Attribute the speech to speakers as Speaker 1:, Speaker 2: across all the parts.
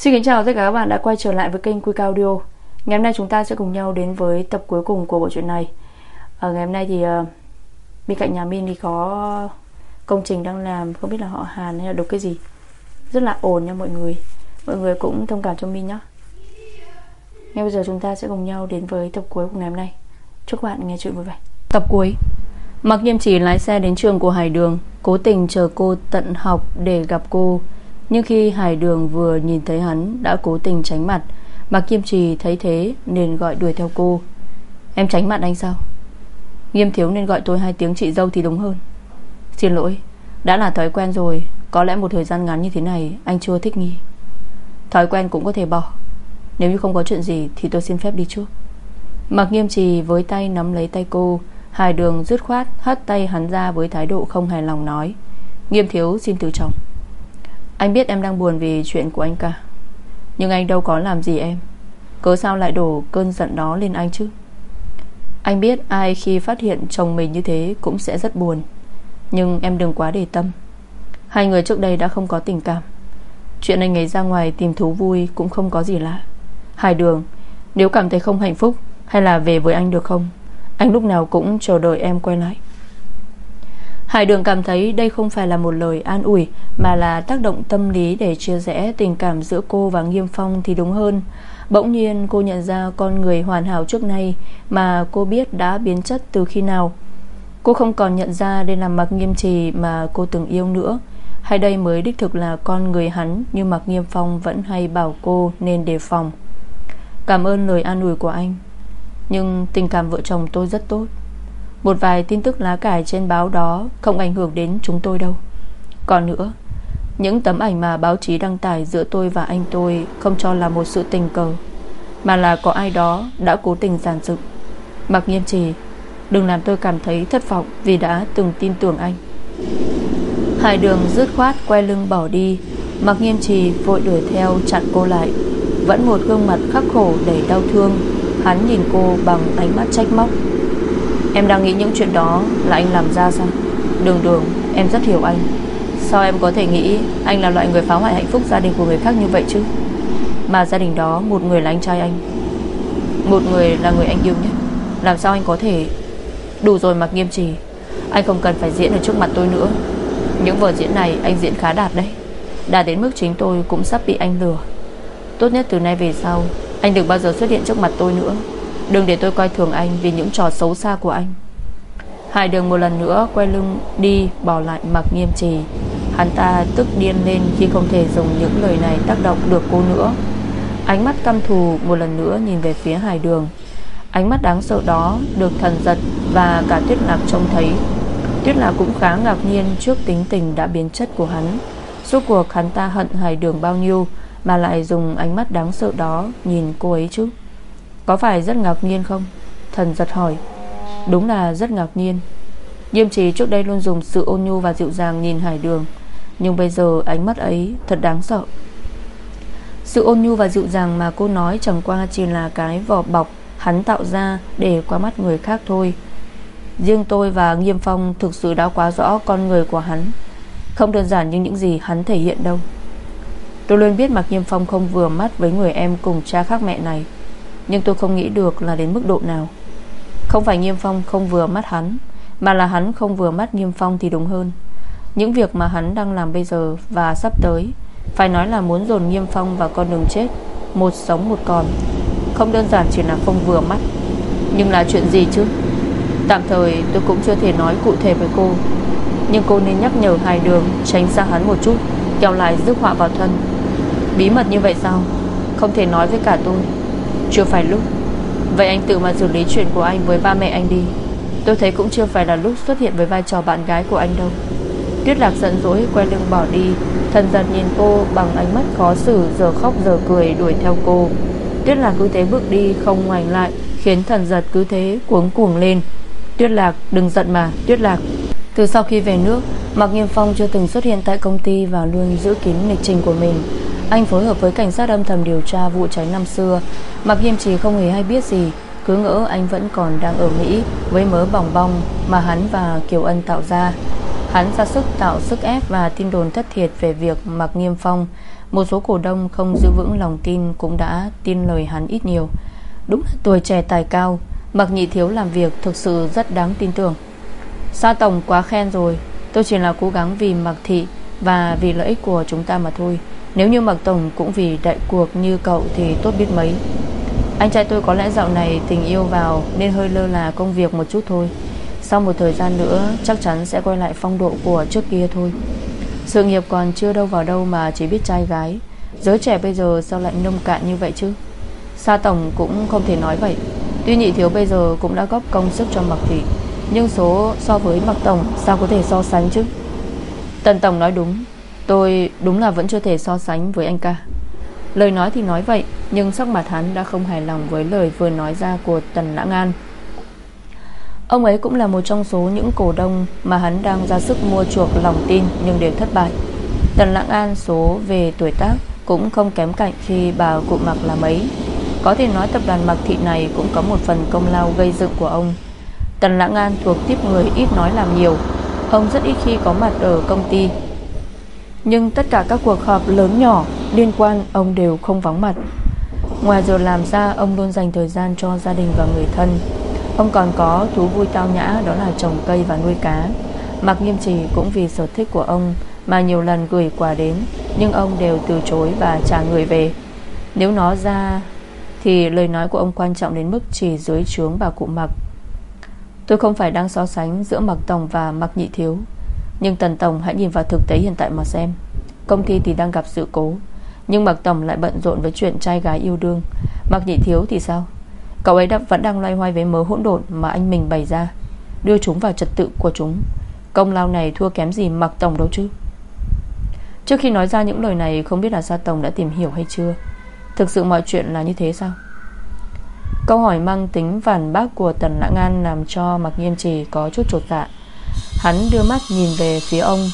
Speaker 1: Xin kính chào tất cả các bạn đã quay trở lại với kênh Quy Cao Audio Ngày hôm nay chúng ta sẽ cùng nhau đến với tập cuối cùng của bộ truyện này. Ở ngày hôm nay thì uh, bên cạnh nhà Min thì có công trình đang làm Không biết là họ Hàn hay là đục cái gì. Rất là ồn nha mọi người. Mọi người cũng thông cảm cho Min nhé Ngay bây giờ chúng ta sẽ cùng nhau đến với tập cuối của ngày hôm nay. Chúc các bạn nghe chuyện vui vẻ. Tập cuối. Mặc nghiêm chỉ lái xe đến trường của Hải Đường Cố tình chờ cô tận học để gặp cô. Nhưng khi Hải Đường vừa nhìn thấy hắn Đã cố tình tránh mặt Mặc Kiêm Trì thấy thế nên gọi đuổi theo cô. Em tránh mặt anh sao? Nghiêm thiếu nên gọi tôi hai tiếng chị dâu thì đúng hơn. Xin lỗi, Đã là thói quen rồi, Có lẽ một thời gian ngắn như thế này Anh chưa thích nghi. Thói quen cũng có thể bỏ. Nếu như không có chuyện gì thì tôi xin phép đi trước. Mặc nghiêm trì với tay nắm lấy tay cô, Hải đường dứt khoát Hất tay hắn ra với thái độ không hài lòng nói, Nghiêm thiếu xin từ trọng. Anh biết em đang buồn vì chuyện của anh cả. Nhưng anh đâu có làm gì em. Cớ sao lại đổ cơn giận đó lên anh chứ? Anh biết ai khi phát hiện chồng mình như thế Cũng sẽ rất buồn. Nhưng em đừng quá để tâm. Hai người trước đây đã không có tình cảm. Chuyện anh ấy ra ngoài tìm thú vui Cũng không có gì lạ. Hải đường, Nếu cảm thấy không hạnh phúc Hay là về với anh được không, anh lúc nào cũng chờ đợi em quay lại. Hải đường cảm thấy đây không phải là một lời an ủi, Mà là tác động tâm lý để chia rẽ tình cảm giữa cô và Nghiêm Phong thì đúng hơn. Bỗng nhiên cô nhận ra con người hoàn hảo trước nay Mà cô biết đã biến chất từ khi nào. Cô không còn nhận ra đây là mặc nghiêm trì mà cô từng yêu nữa. Hay đây mới đích thực là con người hắn Như mặc nghiêm phong vẫn hay bảo cô nên đề phòng. Cảm ơn lời an ủi của anh, nhưng tình cảm vợ chồng tôi rất tốt. Một vài tin tức lá cải trên báo đó Không ảnh hưởng đến chúng tôi đâu. Còn nữa, Những tấm ảnh mà báo chí đăng tải giữa tôi và anh tôi Không cho là một sự tình cờ, Mà là có ai đó đã cố tình giàn dựng. Mặc nghiêm trì Đừng làm tôi cảm thấy thất vọng Vì đã từng tin tưởng anh. Hải đường dứt khoát quay lưng bỏ đi, Mặc nghiêm trì vội đuổi theo chặn cô lại. Vẫn một gương mặt khắc khổ đầy đau thương, Hắn nhìn cô bằng ánh mắt trách móc. Em đang nghĩ những chuyện đó Là anh làm ra sao? Đường đường, em rất hiểu anh. Sao em có thể nghĩ anh là loại người phá hoại hạnh phúc gia đình của người khác như vậy chứ? Mà gia đình đó, một người là anh trai anh. Một người là người anh yêu nhất. Làm sao anh có thể Đủ rồi mặc nghiêm trì? Anh không cần phải diễn ở trước mặt tôi nữa. Những vở diễn này anh diễn khá đạt đấy. Đạt đến mức chính tôi cũng sắp bị anh lừa. Tốt nhất từ nay về sau, anh đừng bao giờ xuất hiện trước mặt tôi nữa. Đừng để tôi coi thường anh Vì những trò xấu xa của anh. Hải đường một lần nữa quay lưng đi, Bỏ lại mặc nghiêm trì. Hắn ta tức điên lên khi không thể dùng những lời này tác động được cô nữa. Ánh mắt căm thù một lần nữa nhìn về phía hải đường. Ánh mắt đáng sợ đó Được thần giật và cả tuyết lạc trông thấy. Tuyết lạc cũng khá ngạc nhiên Trước tính tình đã biến chất của hắn. Suốt cuộc hắn ta hận hải đường bao nhiêu mà lại dùng ánh mắt đáng sợ đó Nhìn cô ấy chứ? Có phải rất ngạc nhiên không? Thần giật hỏi. Đúng là rất ngạc nhiên. Diêm trì trước đây luôn dùng sự ôn nhu và dịu dàng nhìn hải đường, Nhưng bây giờ ánh mắt ấy thật đáng sợ. Sự ôn nhu và dịu dàng mà cô nói Chẳng qua chỉ là cái vỏ bọc Hắn tạo ra để qua mắt người khác thôi. Riêng tôi và Nghiêm Phong Thực sự đã quá rõ con người của hắn. Không đơn giản như những gì hắn thể hiện đâu. Tôi luôn biết Mạc Nghiêm Phong không vừa mắt Với người em cùng cha khác mẹ này. Nhưng tôi không nghĩ được là đến mức độ nào. Không phải Nghiêm Phong không vừa mắt hắn, Mà là hắn không vừa mắt Nghiêm Phong thì đúng hơn. Những việc mà hắn đang làm bây giờ Và sắp tới, Phải nói là muốn dồn Nghiêm Phong vào con đường chết, Một sống một còn. Không đơn giản chỉ là không vừa mắt. Nhưng là chuyện gì chứ? Tạm thời tôi cũng chưa thể nói cụ thể với cô. Nhưng cô nên nhắc nhở hai đường Tránh xa hắn một chút, Kéo lại rước họa vào thân. Bí mật như vậy sao? Không thể nói với cả tôi. Chưa phải lúc. Vậy anh tự mà xử lý chuyện của anh với ba mẹ anh đi. Tôi thấy cũng chưa phải là lúc xuất hiện với vai trò bạn gái của anh đâu. Tuyết lạc giận dỗi quay lưng bỏ đi, Thần giật nhìn cô bằng ánh mắt khó xử, Giờ khóc giờ cười, đuổi theo cô. Tuyết lạc cứ thế bước đi, không ngoảnh lại, Khiến thần giật cứ thế cuống cuồng lên. Tuyết lạc, đừng giận mà, Tuyết lạc. Từ sau khi về nước, Mạc Nghiêm Phong chưa từng xuất hiện tại công ty Và luôn giữ kín lịch trình của mình anh phối hợp với cảnh sát âm thầm điều tra vụ cháy năm xưa. Mặc nghiêm trì không hề hay biết gì, Cứ ngỡ anh vẫn còn đang ở Mỹ, Với mớ bỏng bong mà hắn và Kiều Ân tạo ra. Hắn ra sức tạo sức ép Và tin đồn thất thiệt về việc Mạc Nghiêm Phong, Một số cổ đông không giữ vững lòng tin, Cũng đã tin lời hắn ít nhiều. Đúng là tuổi trẻ tài cao Mặc nhị thiếu làm việc thực sự rất đáng tin tưởng. Sa Tổng quá khen rồi, Tôi chỉ là cố gắng vì Mạc Thị Và vì lợi ích của chúng ta mà thôi. Nếu như Mạc Tổng cũng vì đại cuộc như cậu Thì tốt biết mấy. Anh trai tôi có lẽ dạo này tình yêu vào Nên hơi lơ là công việc một chút thôi. Sau một thời gian nữa, Chắc chắn sẽ quay lại phong độ của trước kia thôi. Sự nghiệp còn chưa đâu vào đâu Mà chỉ biết trai gái. Giới trẻ bây giờ sao lại nông cạn như vậy chứ? Sa Tổng cũng không thể nói vậy. Tuy nhị thiếu bây giờ cũng đã góp công sức cho Mạc Thị, Nhưng số so với Mạc Tổng Sao có thể so sánh chứ? Tần Tổng nói đúng. Tôi đúng là vẫn chưa thể so sánh với anh ca. Lời nói thì nói vậy, Nhưng sắc mặt hắn đã không hài lòng Với lời vừa nói ra của Tần Lãng An. Ông ấy cũng là một trong số những cổ đông Mà hắn đang ra sức mua chuộc lòng tin Nhưng đều thất bại. Tần Lãng An số về tuổi tác Cũng không kém cạnh khi bà cụ mặc là mấy. Có thể nói tập đoàn mặc Thị này Cũng có một phần công lao gây dựng của ông. Tần Lãng An thuộc tiếp người ít nói làm nhiều. Ông rất ít khi có mặt ở công ty. Nhưng tất cả các cuộc họp lớn nhỏ Liên quan, ông đều không vắng mặt. Ngoài giờ làm ra, Ông luôn dành thời gian cho gia đình và người thân. Ông còn có thú vui tao nhã, Đó là trồng cây và nuôi cá. Mạc Nghiêm Trì cũng vì sở thích của ông Mà nhiều lần gửi quà đến, Nhưng ông đều từ chối và trả người về. Nếu nó ra thì lời nói của ông quan trọng đến mức chỉ dưới trướng bà cụ mặc. Tôi không phải đang so sánh giữa Mạc Tổng và Mạc Nhị Thiếu. Nhưng Tần Tổng hãy nhìn vào thực tế hiện tại mà xem. Công ty thì đang gặp sự cố Nhưng Mạc Tổng lại bận rộn với chuyện trai gái yêu đương. Mạc Nhị Thiếu thì sao? Cậu ấy đã, vẫn đang loay hoay với mớ hỗn độn Mà anh mình bày ra Đưa chúng vào trật tự của chúng. Công lao này thua kém gì Mạc Tổng đâu chứ? Trước khi nói ra những lời này Không biết là Sa Tổng đã tìm hiểu hay chưa. Thực sự mọi chuyện là như thế sao? Câu hỏi mang tính phản bác của Tần Lãng An Làm cho Mạc Nghiêm Trì có chút trột dạ. Hắn đưa mắt nhìn về phía ông.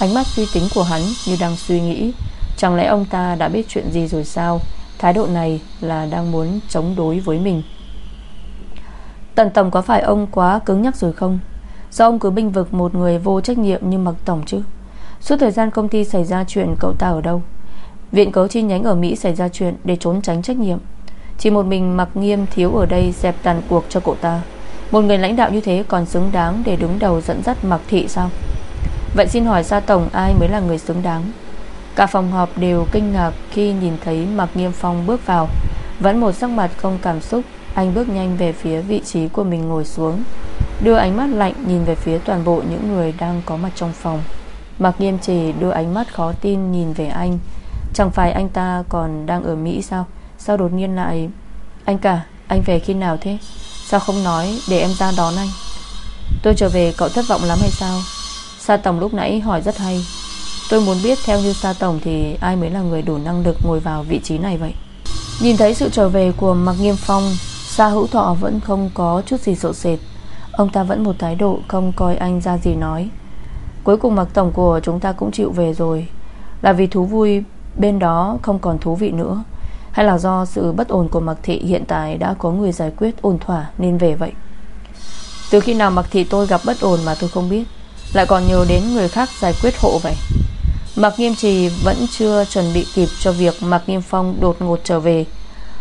Speaker 1: Ánh mắt suy tính của hắn như đang suy nghĩ. Chẳng lẽ ông ta đã biết chuyện gì rồi sao? Thái độ này là đang muốn chống đối với mình. Tần Tổng có phải ông quá cứng nhắc rồi không? Sao ông cứ binh vực một người vô trách nhiệm như Mạc Tổng chứ? Suốt thời gian công ty xảy ra chuyện, cậu ta ở đâu? Viện cấu chi nhánh ở Mỹ xảy ra chuyện Để trốn tránh trách nhiệm. Chỉ một mình mặc nghiêm thiếu ở đây dẹp tàn cuộc cho cậu ta. Một người lãnh đạo như thế còn xứng đáng Để đứng đầu dẫn dắt mặc thị sao? Vậy xin hỏi gia Tổng ai mới là người xứng đáng? Cả phòng họp đều kinh ngạc Khi nhìn thấy Mạc Nghiêm Phong bước vào. Vẫn một sắc mặt không cảm xúc, Anh bước nhanh về phía vị trí của mình ngồi xuống, Đưa ánh mắt lạnh nhìn về phía toàn bộ những người đang có mặt trong phòng. Mạc Nghiêm chỉ đưa ánh mắt khó tin nhìn về anh. Chẳng phải anh ta còn đang ở Mỹ sao? Sao đột nhiên lại Anh cả, anh về khi nào thế? Sao không nói để em ra đón anh? Tôi trở về, cậu thất vọng lắm hay sao? Sa Tổng lúc nãy hỏi rất hay. Tôi muốn biết theo như Sa Tổng Thì ai mới là người đủ năng lực ngồi vào vị trí này vậy? Nhìn thấy sự trở về của Mạc Nghiêm Phong, Sa Hữu Thọ vẫn không có chút gì sợ sệt. Ông ta vẫn một thái độ Không coi anh ra gì nói. Cuối cùng Mạc Tổng của chúng ta cũng chịu về rồi. Là vì thú vui, Bên đó không còn thú vị nữa. Hay là do sự bất ổn của Mạc Thị Hiện tại đã có người giải quyết ổn thỏa Nên về vậy? Từ khi nào Mạc Thị tôi gặp bất ổn mà tôi không biết, Lại còn nhờ đến người khác giải quyết hộ vậy? Mạc Nghiêm Trì vẫn chưa chuẩn bị kịp cho việc Mạc Nghiêm Phong đột ngột trở về.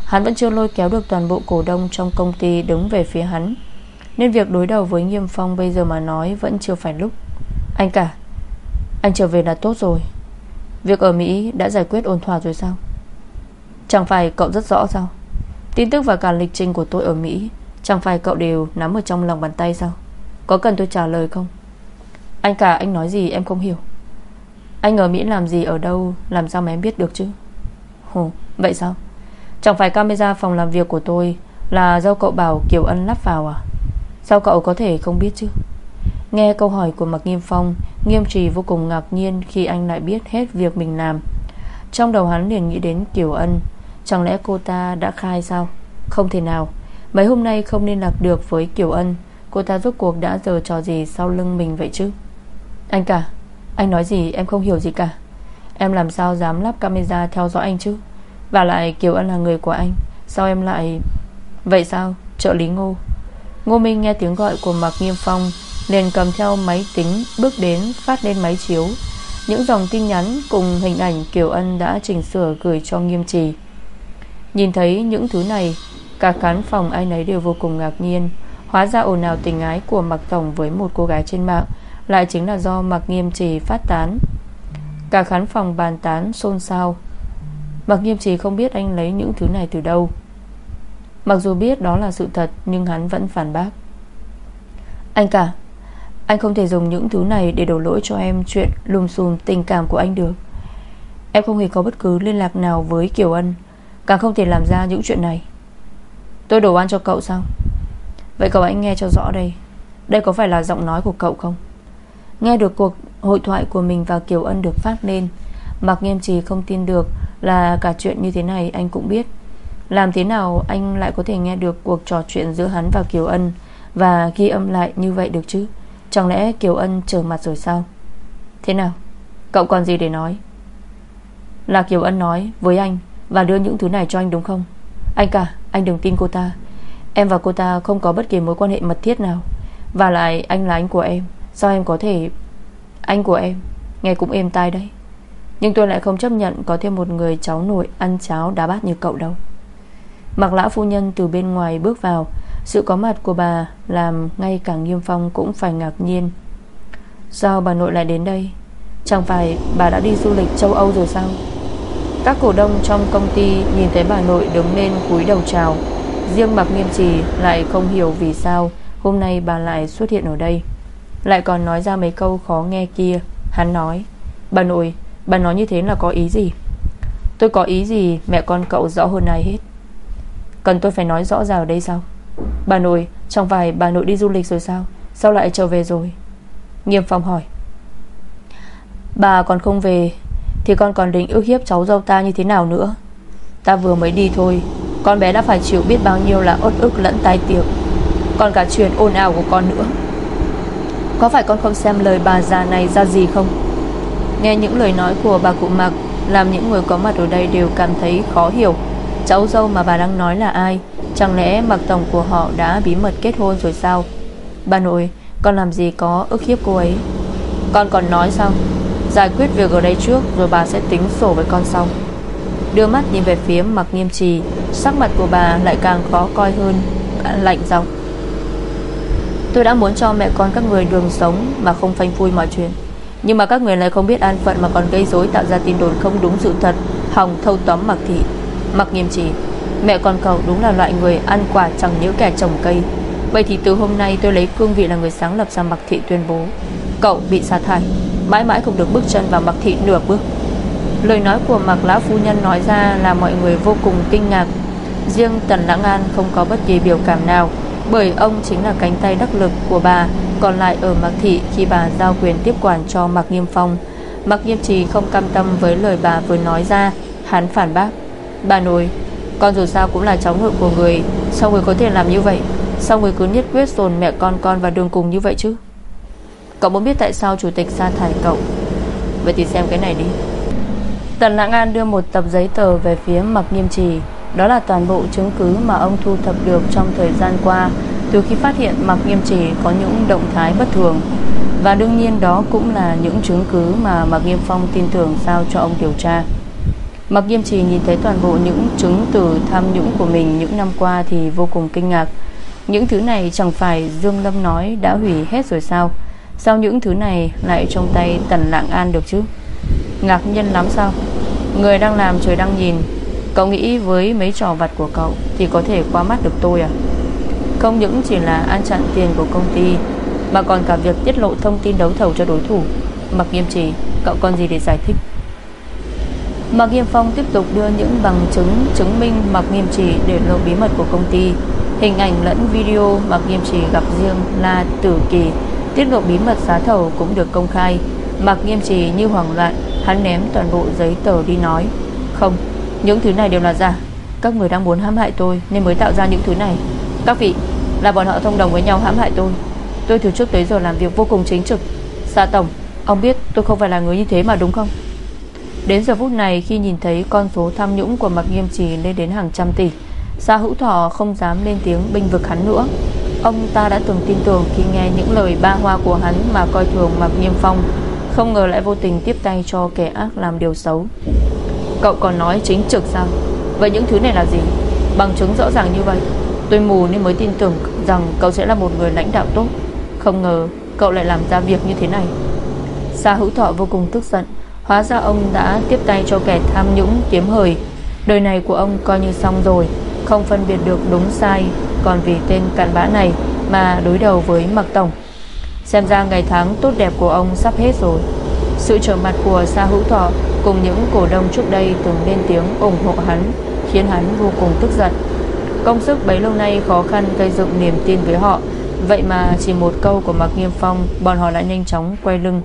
Speaker 1: Hắn vẫn chưa lôi kéo được toàn bộ cổ đông trong công ty đứng về phía hắn. Nên việc đối đầu với Nghiêm Phong bây giờ mà nói vẫn chưa phải lúc. Anh cả, Anh trở về là tốt rồi. Việc ở Mỹ đã giải quyết ổn thỏa rồi sao? Chẳng phải cậu rất rõ sao? Tin tức và cả lịch trình của tôi ở Mỹ, Chẳng phải cậu đều nắm ở trong lòng bàn tay sao? Có cần tôi trả lời không? Anh cả, anh nói gì em không hiểu. Anh ở Mỹ làm gì, ở đâu, Làm sao mà em biết được chứ? Hồ vậy sao? Chẳng phải camera phòng làm việc của tôi Là do cậu bảo Kiều Ân lắp vào à? Sao cậu có thể không biết chứ? Nghe câu hỏi của Mạc Nghiêm Phong, Nghiêm trì vô cùng ngạc nhiên Khi anh lại biết hết việc mình làm. Trong đầu hắn liền nghĩ đến Kiều Ân Chẳng lẽ cô ta đã khai sao? Không thể nào. Mấy hôm nay không liên lạc được với Kiều Ân. Cô ta rốt cuộc đã giờ trò gì sau lưng mình vậy chứ? Anh cả, Anh nói gì em không hiểu gì cả. Em làm sao dám lắp camera theo dõi anh chứ? Và lại Kiều Ân là người của anh. Sao em lại Vậy sao? Trợ lý ngô. Ngô Minh nghe tiếng gọi của Mạc Nghiêm Phong, liền cầm theo máy tính Bước đến phát lên máy chiếu. Những dòng tin nhắn cùng hình ảnh Kiều Ân đã chỉnh sửa gửi cho nghiêm trì. Nhìn thấy những thứ này, Cả khán phòng ai nấy đều vô cùng ngạc nhiên. Hóa ra ồn ào tình ái của Mạc Tổng Với một cô gái trên mạng Lại chính là do Mạc Nghiêm Trì phát tán. Cả khán phòng bàn tán xôn xao. Mạc Nghiêm Trì không biết anh lấy những thứ này từ đâu. Mặc dù biết đó là sự thật, Nhưng hắn vẫn phản bác. Anh cả, Anh không thể dùng những thứ này để đổ lỗi cho em Chuyện lùm xùm tình cảm của anh được. Em không hề có bất cứ liên lạc nào với Kiều Ân. Càng không thể làm ra những chuyện này. Tôi đổ ăn cho cậu sao? Vậy cậu anh nghe cho rõ đây. Đây có phải là giọng nói của cậu không? Nghe được cuộc hội thoại của mình và Kiều Ân được phát lên Mặc nghiêm trì không tin được Là cả chuyện như thế này, anh cũng biết. Làm thế nào anh lại có thể nghe được Cuộc trò chuyện giữa hắn và Kiều Ân Và ghi âm lại như vậy được chứ? Chẳng lẽ Kiều Ân trở mặt rồi sao? Thế nào? Cậu còn gì để nói? Là Kiều Ân nói với anh. Và đưa những thứ này cho anh đúng không? Anh cả, anh đừng tin cô ta. Em và cô ta không có bất kỳ mối quan hệ mật thiết nào. Và lại, anh là anh của em. Sao em có thể Anh của em? Nghe cũng êm tai đấy. Nhưng tôi lại không chấp nhận có thêm một người cháu nội Ăn cháo đá bát như cậu đâu. Mặc lão phu nhân từ bên ngoài bước vào, Sự có mặt của bà Làm ngay cả nghiêm phong cũng phải ngạc nhiên. Sao bà nội lại đến đây? Chẳng phải bà đã đi du lịch châu Âu rồi sao? Các cổ đông trong công ty Nhìn thấy bà nội đứng lên cúi đầu chào. Riêng Mạc Nghiêm Trì lại không hiểu vì sao Hôm nay bà lại xuất hiện ở đây. Lại còn nói ra mấy câu khó nghe kia. Hắn nói Bà nội, bà nói như thế là có ý gì? Tôi có ý gì mẹ con cậu rõ hơn ai hết. Cần tôi phải nói rõ ràng ở đây sao? Bà nội, trong phải bà nội đi du lịch rồi sao? Sao lại trở về rồi? Nghiêm Phong hỏi. Bà còn không về thì con còn định ước hiếp cháu dâu ta như thế nào nữa? Ta vừa mới đi thôi. Con bé đã phải chịu biết bao nhiêu là ốt ức lẫn tai tiếng. Còn cả chuyện ồn ào của con nữa. Có phải con không xem lời bà già này ra gì không? Nghe những lời nói của bà cụ Mạc, Làm những người có mặt ở đây đều cảm thấy khó hiểu. Cháu dâu mà bà đang nói là ai? Chẳng lẽ Mạc Tổng của họ đã bí mật kết hôn rồi sao? Bà nội, Con làm gì có ức hiếp cô ấy? Con còn nói sao? Giải quyết việc ở đây trước, Rồi bà sẽ tính sổ với con sau. Đưa mắt nhìn về phía mặc nghiêm trì, Sắc mặt của bà lại càng khó coi hơn à, Lạnh giọng. Tôi đã muốn cho mẹ con các người đường sống Mà không phanh phui mọi chuyện. Nhưng mà các người lại không biết an phận Mà còn gây rối tạo ra tin đồn không đúng sự thật Hòng thâu tóm mặc thị. Mặc nghiêm trì, Mẹ con cậu đúng là loại người ăn quả chẳng nhớ kẻ trồng cây. Vậy thì từ hôm nay tôi lấy cương vị là người sáng lập ra mặc thị tuyên bố, Cậu bị sa thải. Mãi mãi không được bước chân vào mặc thị nửa bước. Lời nói của mặc Lão Phu Nhân nói ra là mọi người vô cùng kinh ngạc. Riêng Tần Lãng An không có bất kỳ biểu cảm nào, Bởi ông chính là cánh tay đắc lực của bà, Còn lại ở mặc Thị khi bà giao quyền tiếp quản cho mặc Nghiêm Phong. Mặc Nghiêm Trì không cam tâm với lời bà vừa nói ra, Hắn phản bác, Bà nội, Con dù sao cũng là cháu nội của người, Sao người có thể làm như vậy? Sao người cứ nhất quyết dồn mẹ con con vào đường cùng như vậy chứ? Cậu muốn biết tại sao chủ tịch sa thải cậu? Vậy thì xem cái này đi. Tần Lãng An đưa một tập giấy tờ về phía mặc Nghiêm Trì. Đó là toàn bộ chứng cứ mà ông thu thập được trong thời gian qua Từ khi phát hiện mặc Nghiêm Trì có những động thái bất thường. Và đương nhiên đó cũng là những chứng cứ mà Mạc Nghiêm Phong tin tưởng giao cho ông điều tra. Mạc Nghiêm Trì nhìn thấy toàn bộ những chứng từ tham nhũng của mình những năm qua thì vô cùng kinh ngạc. Những thứ này chẳng phải Dương Lâm nói đã hủy hết rồi sao? Sao những thứ này lại trong tay Tần Lạng An được chứ? Ngạc nhiên lắm sao? Người đang làm trời đang nhìn. Cậu nghĩ với mấy trò vặt của cậu Thì có thể qua mắt được tôi à? Không những chỉ là ăn chặn tiền của công ty, Mà còn cả việc tiết lộ thông tin đấu thầu cho đối thủ. Mặc nghiêm trì Cậu còn gì để giải thích? Mạc Nghiêm Phong tiếp tục đưa những bằng chứng chứng minh Mạc Nghiêm Trì để lộ bí mật của công ty. Hình ảnh lẫn video Mạc Nghiêm Trì gặp riêng La Tử Kỳ tiết lộ bí mật giá thầu cũng được công khai. Mạc Nghiêm Trì như hoảng loạn Hắn ném toàn bộ giấy tờ đi nói Không, những thứ này đều là giả. Các người đang muốn hãm hại tôi Nên mới tạo ra những thứ này. Các vị, là bọn họ thông đồng với nhau hãm hại tôi. Tôi từ trước tới giờ làm việc vô cùng chính trực. Xã Tổng, ông biết tôi không phải là người như thế mà đúng không? Đến giờ phút này khi nhìn thấy con số tham nhũng của Mạc Nghiêm Trì lên đến hàng trăm tỷ Xã Hữu Thọ không dám lên tiếng binh vực hắn nữa. Ông ta đã từng tin tưởng khi nghe những lời ba hoa của hắn mà coi thường Mạc Nghiêm Phong, Không ngờ lại vô tình tiếp tay cho kẻ ác làm điều xấu. Cậu còn nói chính trực sao? Vậy những thứ này là gì? Bằng chứng rõ ràng như vậy, Tôi mù nên mới tin tưởng rằng cậu sẽ là một người lãnh đạo tốt. Không ngờ cậu lại làm ra việc như thế này. Sa hữu thọ vô cùng tức giận, Hóa ra ông đã tiếp tay cho kẻ tham nhũng, kiếm hời. Đời này của ông coi như xong rồi, Không phân biệt được đúng sai còn vì tên cặn bã này Mà đối đầu với Mạc Tổng. Xem ra ngày tháng tốt đẹp của ông sắp hết rồi. Sự trở mặt của Sa Hữu Thọ Cùng những cổ đông trước đây từng lên tiếng ủng hộ hắn, Khiến hắn vô cùng tức giận. Công sức bấy lâu nay khó khăn gây dựng niềm tin với họ, Vậy mà chỉ một câu của Mạc Nghiêm Phong, Bọn họ lại nhanh chóng quay lưng.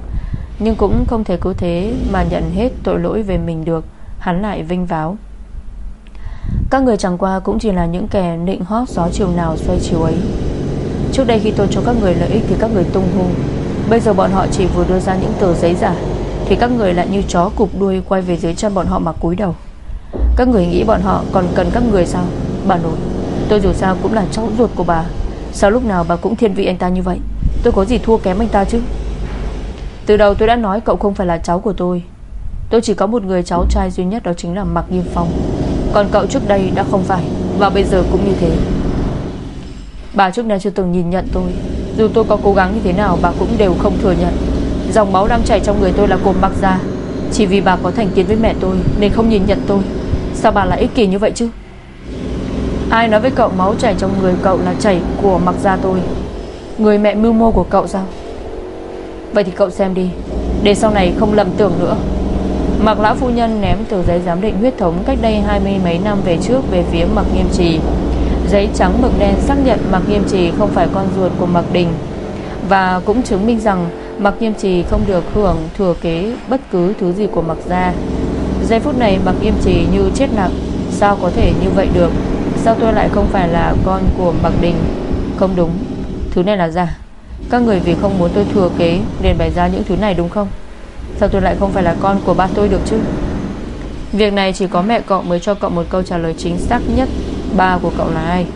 Speaker 1: Nhưng cũng không thể cứ thế Mà nhận hết tội lỗi về mình được, Hắn lại vinh váo. Các người chẳng qua cũng chỉ là những kẻ nịnh hót gió chiều nào xoay chiều ấy. Trước đây khi tôi cho các người lợi ích Thì các người tung hô Bây giờ bọn họ chỉ vừa đưa ra những tờ giấy giả, Thì các người lại như chó cục đuôi Quay về dưới chân bọn họ mà cúi đầu. Các người nghĩ bọn họ còn cần các người sao? Bà nội, Tôi dù sao cũng là cháu ruột của bà. Sao lúc nào bà cũng thiên vị anh ta như vậy? Tôi có gì thua kém anh ta chứ? Từ đầu tôi đã nói cậu không phải là cháu của tôi. Tôi chỉ có một người cháu trai duy nhất, Đó chính là Mạc Nghiêm Phong. Còn cậu trước đây đã không phải, Và bây giờ cũng như thế. Bà trước nay chưa từng nhìn nhận tôi. Dù tôi có cố gắng như thế nào, Bà cũng đều không thừa nhận. Dòng máu đang chảy trong người tôi là cồn bạc da Chỉ vì bà có thành kiến với mẹ tôi Nên không nhìn nhận tôi. Sao bà lại ích kỷ như vậy chứ? Ai nói với cậu máu chảy trong người cậu là chảy của mặc gia tôi? Người mẹ mưu mô của cậu sao? Vậy thì cậu xem đi. Để sau này không lầm tưởng nữa. Mạc lão phu nhân ném tờ giấy giám định huyết thống Cách đây hai mươi mấy năm về trước Về phía Mạc Nghiêm Trì. Giấy trắng mực đen xác nhận Mạc Nghiêm Trì Không phải con ruột của Mạc Đình. Và cũng chứng minh rằng Mạc Nghiêm Trì không được hưởng thừa kế Bất cứ thứ gì của Mạc Gia. Giây phút này Mạc Nghiêm Trì như chết nặng. Sao có thể như vậy được? Sao tôi lại không phải là con của Mạc Đình? Không đúng. Thứ này là giả. Các người vì không muốn tôi thừa kế Nên bày ra những thứ này đúng không? Sao tôi lại không phải là con của ba tôi được chứ? Việc này chỉ có mẹ cậu mới cho cậu một câu trả lời chính xác nhất. Ba của cậu là ai?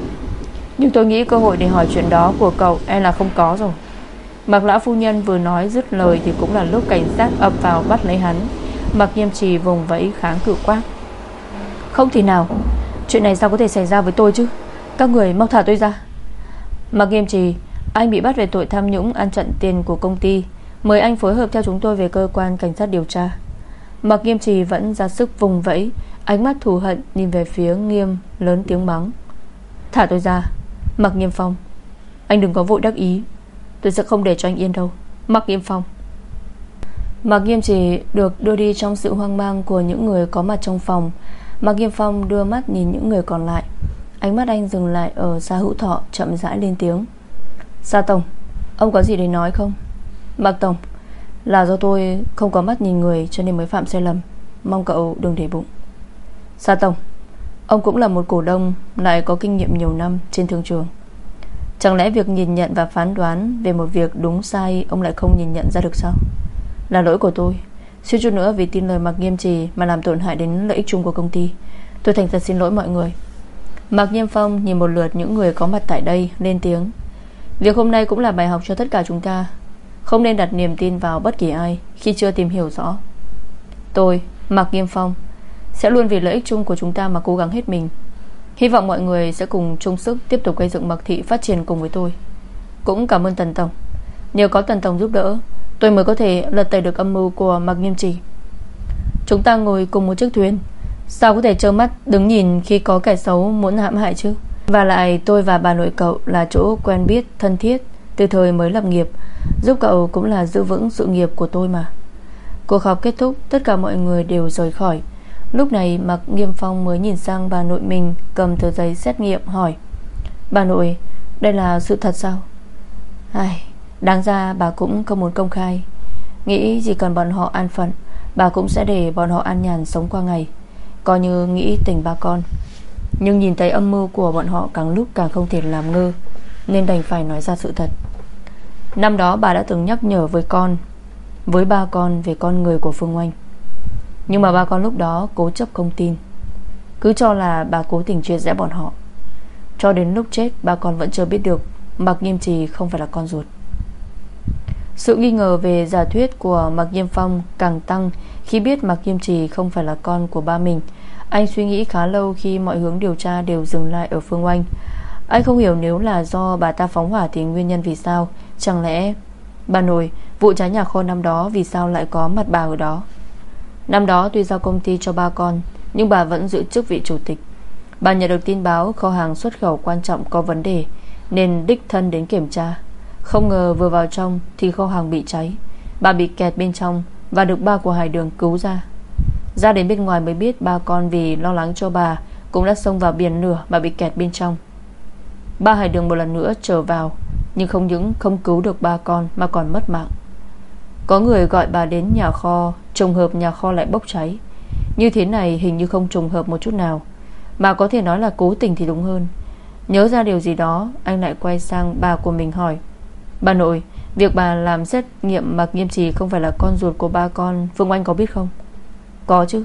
Speaker 1: Nhưng tôi nghĩ cơ hội để hỏi chuyện đó của cậu E là không có rồi. Mạc lão phu nhân vừa nói dứt lời Thì cũng là lúc cảnh sát ập vào bắt lấy hắn. Mạc nghiêm trì vùng vẫy kháng cự quát. Không thì nào. Chuyện này sao có thể xảy ra với tôi chứ? Các người mau thả tôi ra. Mạc nghiêm trì, Anh bị bắt về tội tham nhũng ăn chặn tiền của công ty. Mời anh phối hợp theo chúng tôi về cơ quan cảnh sát điều tra. Mặc nghiêm trì vẫn ra sức vùng vẫy, Ánh mắt thù hận nhìn về phía nghiêm Lớn tiếng mắng. Thả tôi ra, Mặc nghiêm phong. Anh đừng có vội đắc ý. Tôi sẽ không để cho anh yên đâu. Mặc nghiêm phong. Mạc nghiêm trì được đưa đi trong sự hoang mang Của những người có mặt trong phòng. Mạc nghiêm phong đưa mắt nhìn những người còn lại. Ánh mắt anh dừng lại ở Sa Hữu Thọ Chậm rãi lên tiếng. Sa Tổng, Ông có gì để nói không? Mạc Tổng Là do tôi không có mắt nhìn người cho nên mới phạm sai lầm. Mong cậu đừng để bụng. Sa Tổng Ông cũng là một cổ đông, Lại có kinh nghiệm nhiều năm trên thương trường. Chẳng lẽ việc nhìn nhận và phán đoán Về một việc đúng sai Ông lại không nhìn nhận ra được sao? Là lỗi của tôi. Suýt chút nữa vì tin lời Mạc Nghiêm Trì Mà làm tổn hại đến lợi ích chung của công ty. Tôi thành thật xin lỗi mọi người. Mạc Nghiêm Phong nhìn một lượt những người có mặt tại đây, Lên tiếng. Việc hôm nay cũng là bài học cho tất cả chúng ta. Không nên đặt niềm tin vào bất kỳ ai Khi chưa tìm hiểu rõ. Tôi, Mạc Nghiêm Phong Sẽ luôn vì lợi ích chung của chúng ta mà cố gắng hết mình. Hy vọng mọi người sẽ cùng chung sức Tiếp tục gây dựng Mạc Thị phát triển cùng với tôi. Cũng cảm ơn Tần Tổng. Nhờ có Tần Tổng giúp đỡ Tôi mới có thể lật tẩy được âm mưu của Mạc Nghiêm Trì Chúng ta ngồi cùng một chiếc thuyền. Sao có thể trơ mắt đứng nhìn Khi có kẻ xấu muốn hãm hại chứ? Và lại tôi và bà nội cậu Là chỗ quen biết thân thiết. Từ thời mới lập nghiệp, Giúp cậu cũng là giữ vững sự nghiệp của tôi mà. Cuộc họp kết thúc, Tất cả mọi người đều rời khỏi. Lúc này, Mạc Nghiêm Phong mới nhìn sang bà nội mình, Cầm tờ giấy xét nghiệm, hỏi, Bà nội, Đây là sự thật sao? Ai, Đáng ra bà cũng không muốn công khai. Nghĩ chỉ cần bọn họ an phận, Bà cũng sẽ để bọn họ an nhàn sống qua ngày. Coi như nghĩ tình ba con. Nhưng nhìn thấy âm mưu của bọn họ Càng lúc càng không thể làm ngơ, Nên đành phải nói ra sự thật. Năm đó bà đã từng nhắc nhở với con, Với ba con về con người của Phương Oanh. Nhưng mà ba con lúc đó cố chấp không tin. Cứ cho là bà cố tình chia rẽ bọn họ. Cho đến lúc chết, Ba con vẫn chưa biết được, Mạc Nghiêm Trì không phải là con ruột. Sự nghi ngờ về giả thuyết của Mạc Nghiêm Phong càng tăng Khi biết Mạc Nghiêm Trì không phải là con của ba mình. Anh suy nghĩ khá lâu khi mọi hướng điều tra đều dừng lại ở Phương Oanh. Anh không hiểu nếu là do bà ta phóng hỏa thì nguyên nhân vì sao. Chẳng lẽ, Bà nội, Vụ cháy nhà kho năm đó vì sao lại có mặt bà ở đó? Năm đó tuy giao công ty cho ba con, Nhưng bà vẫn giữ chức vị chủ tịch. Bà nhận được tin báo kho hàng xuất khẩu quan trọng có vấn đề, Nên đích thân đến kiểm tra. Không ngờ vừa vào trong Thì kho hàng bị cháy. Bà bị kẹt bên trong Và được ba của Hải Đường cứu ra. Ra đến bên ngoài mới biết ba con vì lo lắng cho bà Cũng đã xông vào biển lửa Mà bị kẹt bên trong. Ba Hải Đường một lần nữa trở vào. Nhưng không những không cứu được ba con Mà còn mất mạng. Có người gọi bà đến nhà kho, Trùng hợp nhà kho lại bốc cháy. Như thế này hình như không trùng hợp một chút nào. Mà có thể nói là cố tình thì đúng hơn. Nhớ ra điều gì đó, Anh lại quay sang bà của mình hỏi. Bà nội, Việc bà làm xét nghiệm mặc nghiêm trì Không phải là con ruột của ba con, Phương Oanh có biết không? Có chứ.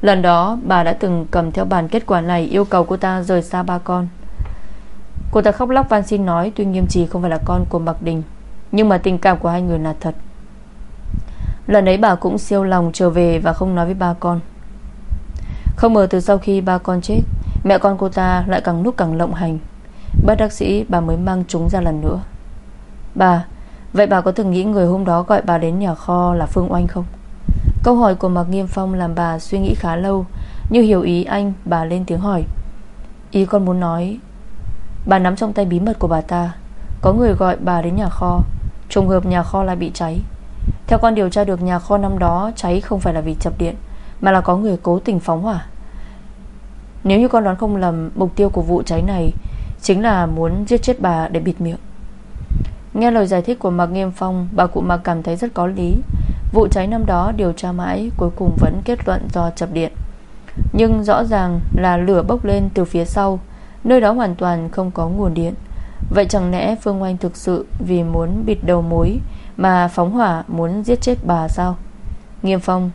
Speaker 1: Lần đó, bà đã từng cầm theo bản kết quả này Yêu cầu cô ta rời xa ba con. Cô ta khóc lóc van xin nói, Tuy nghiêm trì không phải là con của Mạc Đình, Nhưng mà tình cảm của hai người là thật. Lần ấy bà cũng siêu lòng trở về Và không nói với ba con. Không ngờ từ sau khi ba con chết, Mẹ con cô ta lại càng lúc càng lộng hành. Bác đắc sĩ, bà mới mang chúng ra lần nữa. Bà, Vậy bà có từng nghĩ người hôm đó gọi bà đến nhà kho là Phương Oanh không? Câu hỏi của Mạc Nghiêm Phong làm bà suy nghĩ khá lâu Như hiểu ý anh, Bà lên tiếng hỏi. Ý con muốn nói Bà nắm trong tay bí mật của bà ta. Có người gọi bà đến nhà kho. Trùng hợp nhà kho lại bị cháy. Theo con điều tra được nhà kho năm đó Cháy không phải là vì chập điện, Mà là có người cố tình phóng hỏa. Nếu như con đoán không lầm, Mục tiêu của vụ cháy này Chính là muốn giết chết bà để bịt miệng. Nghe lời giải thích của Mạc Nghiêm Phong, Bà cụ Mạc cảm thấy rất có lý. Vụ cháy năm đó điều tra mãi, Cuối cùng vẫn kết luận do chập điện. Nhưng rõ ràng là lửa bốc lên từ phía sau Nơi đó hoàn toàn không có nguồn điện. Vậy chẳng lẽ Phương Oanh thực sự Vì muốn bịt đầu mối Mà phóng hỏa muốn giết chết bà sao? Nghiêm Phong,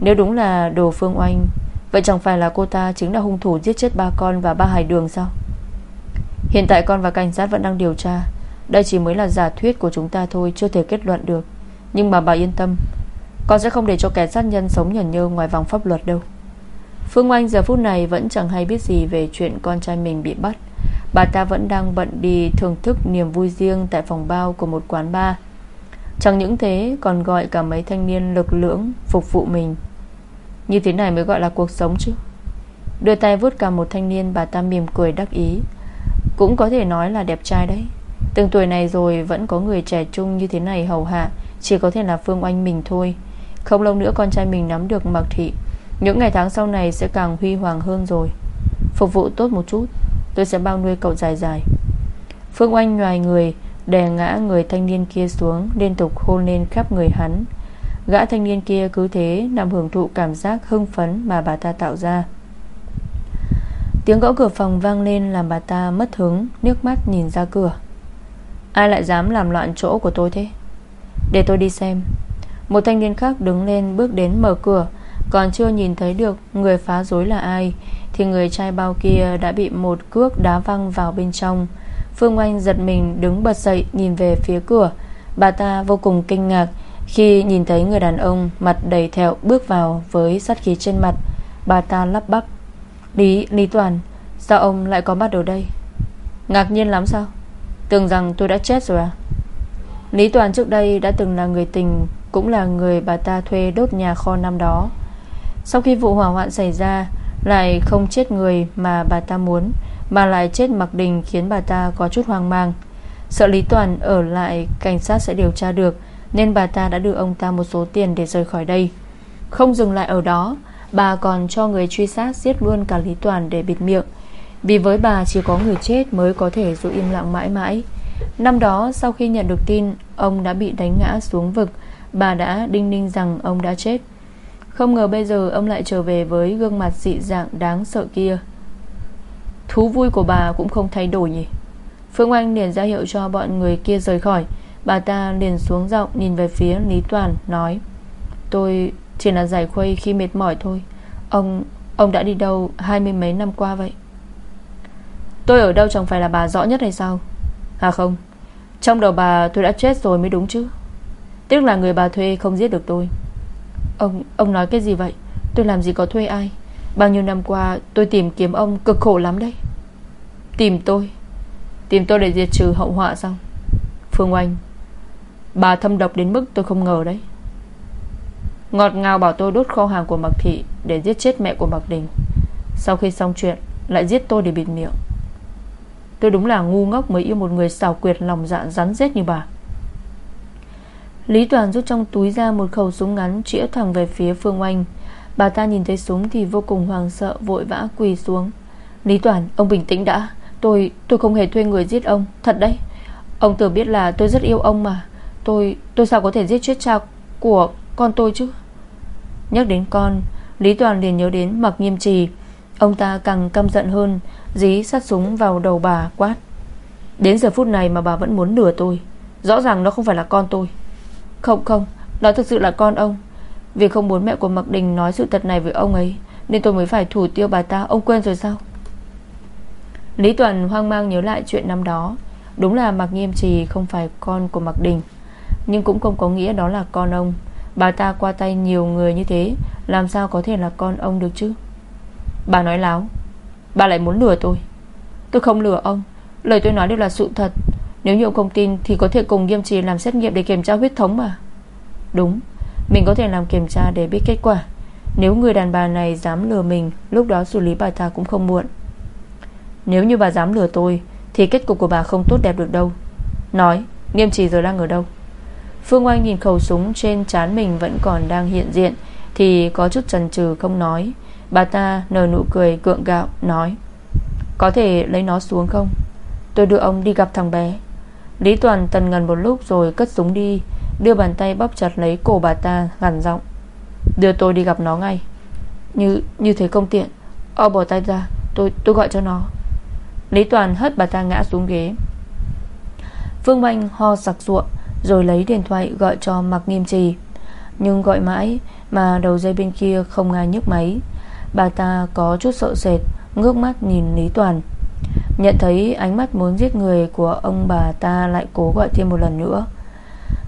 Speaker 1: Nếu đúng là đồ Phương Oanh, Vậy chẳng phải là cô ta chính là hung thủ giết chết ba con Và ba hải đường sao? Hiện tại con và cảnh sát vẫn đang điều tra. Đây chỉ mới là giả thuyết của chúng ta thôi, Chưa thể kết luận được. Nhưng mà bà yên tâm, Con sẽ không để cho kẻ sát nhân sống nhẩn nhơ ngoài vòng pháp luật đâu. Phương Oanh giờ phút này vẫn chẳng hay biết gì Về chuyện con trai mình bị bắt. Bà ta vẫn đang bận đi thưởng thức niềm vui riêng Tại phòng bao của một quán bar. Chẳng những thế, còn gọi cả mấy thanh niên lực lưỡng Phục vụ mình. Như thế này mới gọi là cuộc sống chứ. Đưa tay vuốt cả một thanh niên, Bà ta mỉm cười đắc ý. Cũng có thể nói là đẹp trai đấy. Từng tuổi này rồi vẫn có người trẻ trung như thế này hầu hạ, Chỉ có thể là Phương Oanh mình thôi. Không lâu nữa con trai mình nắm được mặc thị những ngày tháng sau này sẽ càng huy hoàng hơn rồi. Phục vụ tốt một chút, Tôi sẽ bao nuôi cậu dài dài. Phương Oanh nhòi người, Đè ngã người thanh niên kia xuống, Liên tục hôn lên khắp người hắn. Gã thanh niên kia cứ thế Nằm hưởng thụ cảm giác hưng phấn Mà bà ta tạo ra. Tiếng gõ cửa phòng vang lên Làm bà ta mất hứng, Nước mắt nhìn ra cửa. Ai lại dám làm loạn chỗ của tôi thế? Để tôi đi xem. Một thanh niên khác đứng lên bước đến mở cửa còn chưa nhìn thấy được người phá rối là ai Thì người trai bao kia đã bị một cước đá văng vào bên trong. Phương Oanh giật mình đứng bật dậy nhìn về phía cửa. Bà ta vô cùng kinh ngạc Khi nhìn thấy người đàn ông mặt đầy thẹo bước vào với sát khí trên mặt. Bà ta lắp bắp Lý, Lý Toàn Sao ông lại có mặt ở đây? Ngạc nhiên lắm sao? Tưởng rằng tôi đã chết rồi à? Lý Toàn trước đây đã từng là người tình Cũng là người bà ta thuê đốt nhà kho năm đó sau khi vụ hỏa hoạn xảy ra, Lại không chết người mà bà ta muốn, Mà lại chết mặc đình Khiến bà ta có chút hoang mang. Sợ Lý Toàn ở lại Cảnh sát sẽ điều tra được, Nên bà ta đã đưa ông ta một số tiền để rời khỏi đây. Không dừng lại ở đó, Bà còn cho người truy sát Giết luôn cả Lý Toàn để bịt miệng. Vì với bà chỉ có người chết Mới có thể giữ im lặng mãi mãi. Năm đó, sau khi nhận được tin Ông đã bị đánh ngã xuống vực, Bà đã đinh ninh rằng ông đã chết không ngờ bây giờ ông lại trở về với gương mặt dị dạng đáng sợ kia. Thú vui của bà cũng không thay đổi nhỉ? Phương Anh liền ra hiệu cho bọn người kia rời khỏi. Bà ta liền xuống giọng nhìn về phía Lý Toàn, Nói, Tôi chỉ là giải khuây khi mệt mỏi thôi. Ông Ông đã đi đâu hai mươi mấy năm qua vậy? Tôi ở đâu chẳng phải là bà rõ nhất hay sao? À không, Trong đầu bà tôi đã chết rồi mới đúng chứ. Tiếc là người bà thuê không giết được tôi. Ông ông nói cái gì vậy? Tôi làm gì có thuê ai? Bao nhiêu năm qua, tôi tìm kiếm ông cực khổ lắm đấy. Tìm tôi. Tìm tôi để diệt trừ hậu họa sao? Phương Oanh, Bà thâm độc đến mức tôi không ngờ đấy. Ngọt ngào bảo tôi đốt kho hàng của Mạc Thị Để giết chết mẹ của Mạc Đình. Sau khi xong chuyện, Lại giết tôi để bịt miệng. Tôi đúng là ngu ngốc mới yêu một người xào quyệt lòng dạ rắn rết như bà. Lý Toàn rút trong túi ra một khẩu súng ngắn Chĩa thẳng về phía Phương Oanh. Bà ta nhìn thấy súng thì vô cùng hoàng sợ, Vội vã quỳ xuống. Lý Toàn, ông bình tĩnh đã. Tôi tôi không hề thuê người giết ông. Thật đấy. Ông tưởng biết là tôi rất yêu ông mà. Tôi tôi sao có thể giết chết cha của con tôi chứ? Nhắc đến con, Lý Toàn liền nhớ đến mặc nghiêm trì. Ông ta càng căm giận hơn, Dí sát súng vào đầu bà quát. Đến giờ phút này mà bà vẫn muốn lừa tôi. Rõ ràng nó không phải là con tôi. Không không, Nó thực sự là con ông. Vì không muốn mẹ của Mạc Đình nói sự thật này với ông ấy, Nên tôi mới phải thủ tiêu bà ta. Ông quên rồi sao? Lý Tuần hoang mang nhớ lại chuyện năm đó. Đúng là Mạc Nghiêm Trì không phải con của Mạc Đình, Nhưng cũng không có nghĩa đó là con ông. Bà ta qua tay nhiều người như thế, Làm sao có thể là con ông được chứ? Bà nói láo, Bà lại muốn lừa tôi. Tôi không lừa ông, Lời tôi nói đều là sự thật. Nếu như ông không tin thì có thể cùng nghiêm trì làm xét nghiệm để kiểm tra huyết thống mà. Đúng, Mình có thể làm kiểm tra để biết kết quả. Nếu người đàn bà này dám lừa mình, Lúc đó xử lý bà ta cũng không muộn. Nếu như bà dám lừa tôi, Thì kết cục của bà không tốt đẹp được đâu. Nói, Nghiêm trì giờ đang ở đâu? Phương Oanh nhìn khẩu súng trên trán mình Vẫn còn đang hiện diện, Thì có chút chần chừ không nói. Bà ta nở nụ cười cượng gạo, Nói, Có thể lấy nó xuống không? Tôi đưa ông đi gặp thằng bé. Lý Toàn tần ngần một lúc rồi cất súng đi, Đưa bàn tay bóp chặt lấy cổ bà ta, gằn giọng. Đưa tôi đi gặp nó ngay. Như như thế công tiện. O bỏ tay ra, Tôi tôi gọi cho nó. Lý Toàn hất bà ta ngã xuống ghế. Phương Anh ho sặc ruộng Rồi lấy điện thoại gọi cho Mạc Nghiêm Trì. Nhưng gọi mãi Mà đầu dây bên kia không ai nhấc máy. Bà ta có chút sợ sệt, Ngước mắt nhìn Lý Toàn. Nhận thấy ánh mắt muốn giết người của ông bà ta lại cố gọi thêm một lần nữa.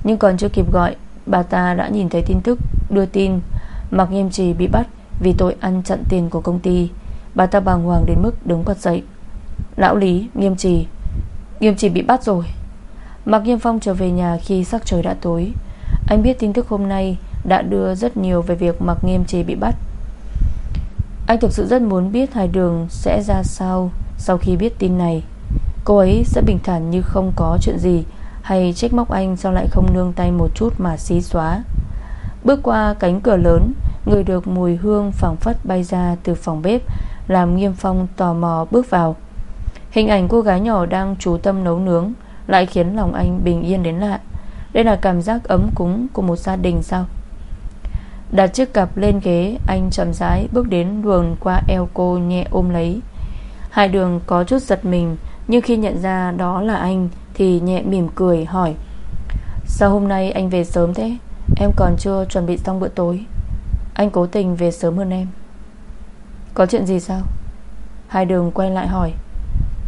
Speaker 1: Nhưng còn chưa kịp gọi Bà ta đã nhìn thấy tin tức Đưa tin. Mạc Nghiêm Trì bị bắt Vì tội ăn chặn tiền của công ty. Bà ta bàng hoàng đến mức đứng bật dậy. Lão Lý, Nghiêm Trì Nghiêm Trì bị bắt rồi. Mạc Nghiêm Phong trở về nhà khi sắc trời đã tối. Anh biết tin tức hôm nay Đã đưa rất nhiều về việc Mạc Nghiêm Trì bị bắt. Anh thực sự rất muốn biết Hải Đường sẽ ra sao. Sau khi biết tin này, Cô ấy sẽ bình thản như không có chuyện gì, Hay trách móc anh sao lại không nương tay một chút mà xí xóa. Bước qua cánh cửa lớn, Người được mùi hương phảng phất bay ra từ phòng bếp, Làm nghiêm phong tò mò bước vào. Hình ảnh cô gái nhỏ đang chú tâm nấu nướng Lại khiến lòng anh bình yên đến lạ. Đây là cảm giác ấm cúng của một gia đình sao? Đặt chiếc cặp lên ghế, Anh chậm rãi bước đến luồn qua eo cô nhẹ ôm lấy. Hai đường có chút giật mình, Nhưng khi nhận ra đó là anh Thì nhẹ mỉm cười hỏi, Sao hôm nay anh về sớm thế? Em còn chưa chuẩn bị xong bữa tối. Anh cố tình về sớm hơn em. Có chuyện gì sao? Hai đường quay lại hỏi,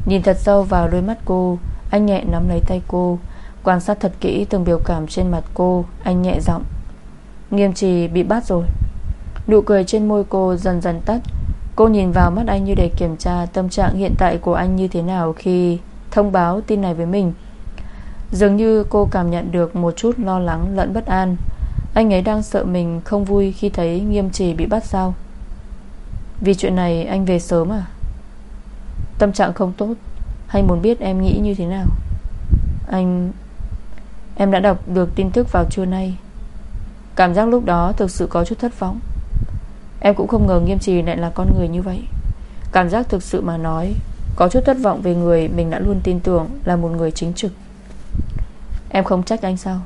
Speaker 1: Nhìn thật sâu vào đôi mắt cô, Anh nhẹ nắm lấy tay cô, Quan sát thật kỹ từng biểu cảm trên mặt cô, Anh nhẹ giọng, Nghiêm trì bị bắt rồi. Nụ cười trên môi cô dần dần tắt Cô nhìn vào mắt anh như để kiểm tra Tâm trạng hiện tại của anh như thế nào Khi thông báo tin này với mình. Dường như cô cảm nhận được Một chút lo lắng lẫn bất an. Anh ấy đang sợ mình không vui Khi thấy nghiêm trì bị bắt sao? Vì chuyện này anh về sớm à? Tâm trạng không tốt, Hay muốn biết em nghĩ như thế nào? Anh, Em đã đọc được tin tức vào trưa nay. Cảm giác lúc đó thực sự có chút thất vọng. Em cũng không ngờ nghiêm trì lại là con người như vậy. Cảm giác thực sự mà nói, Có chút thất vọng về người Mình đã luôn tin tưởng là một người chính trực. Em không trách anh sao?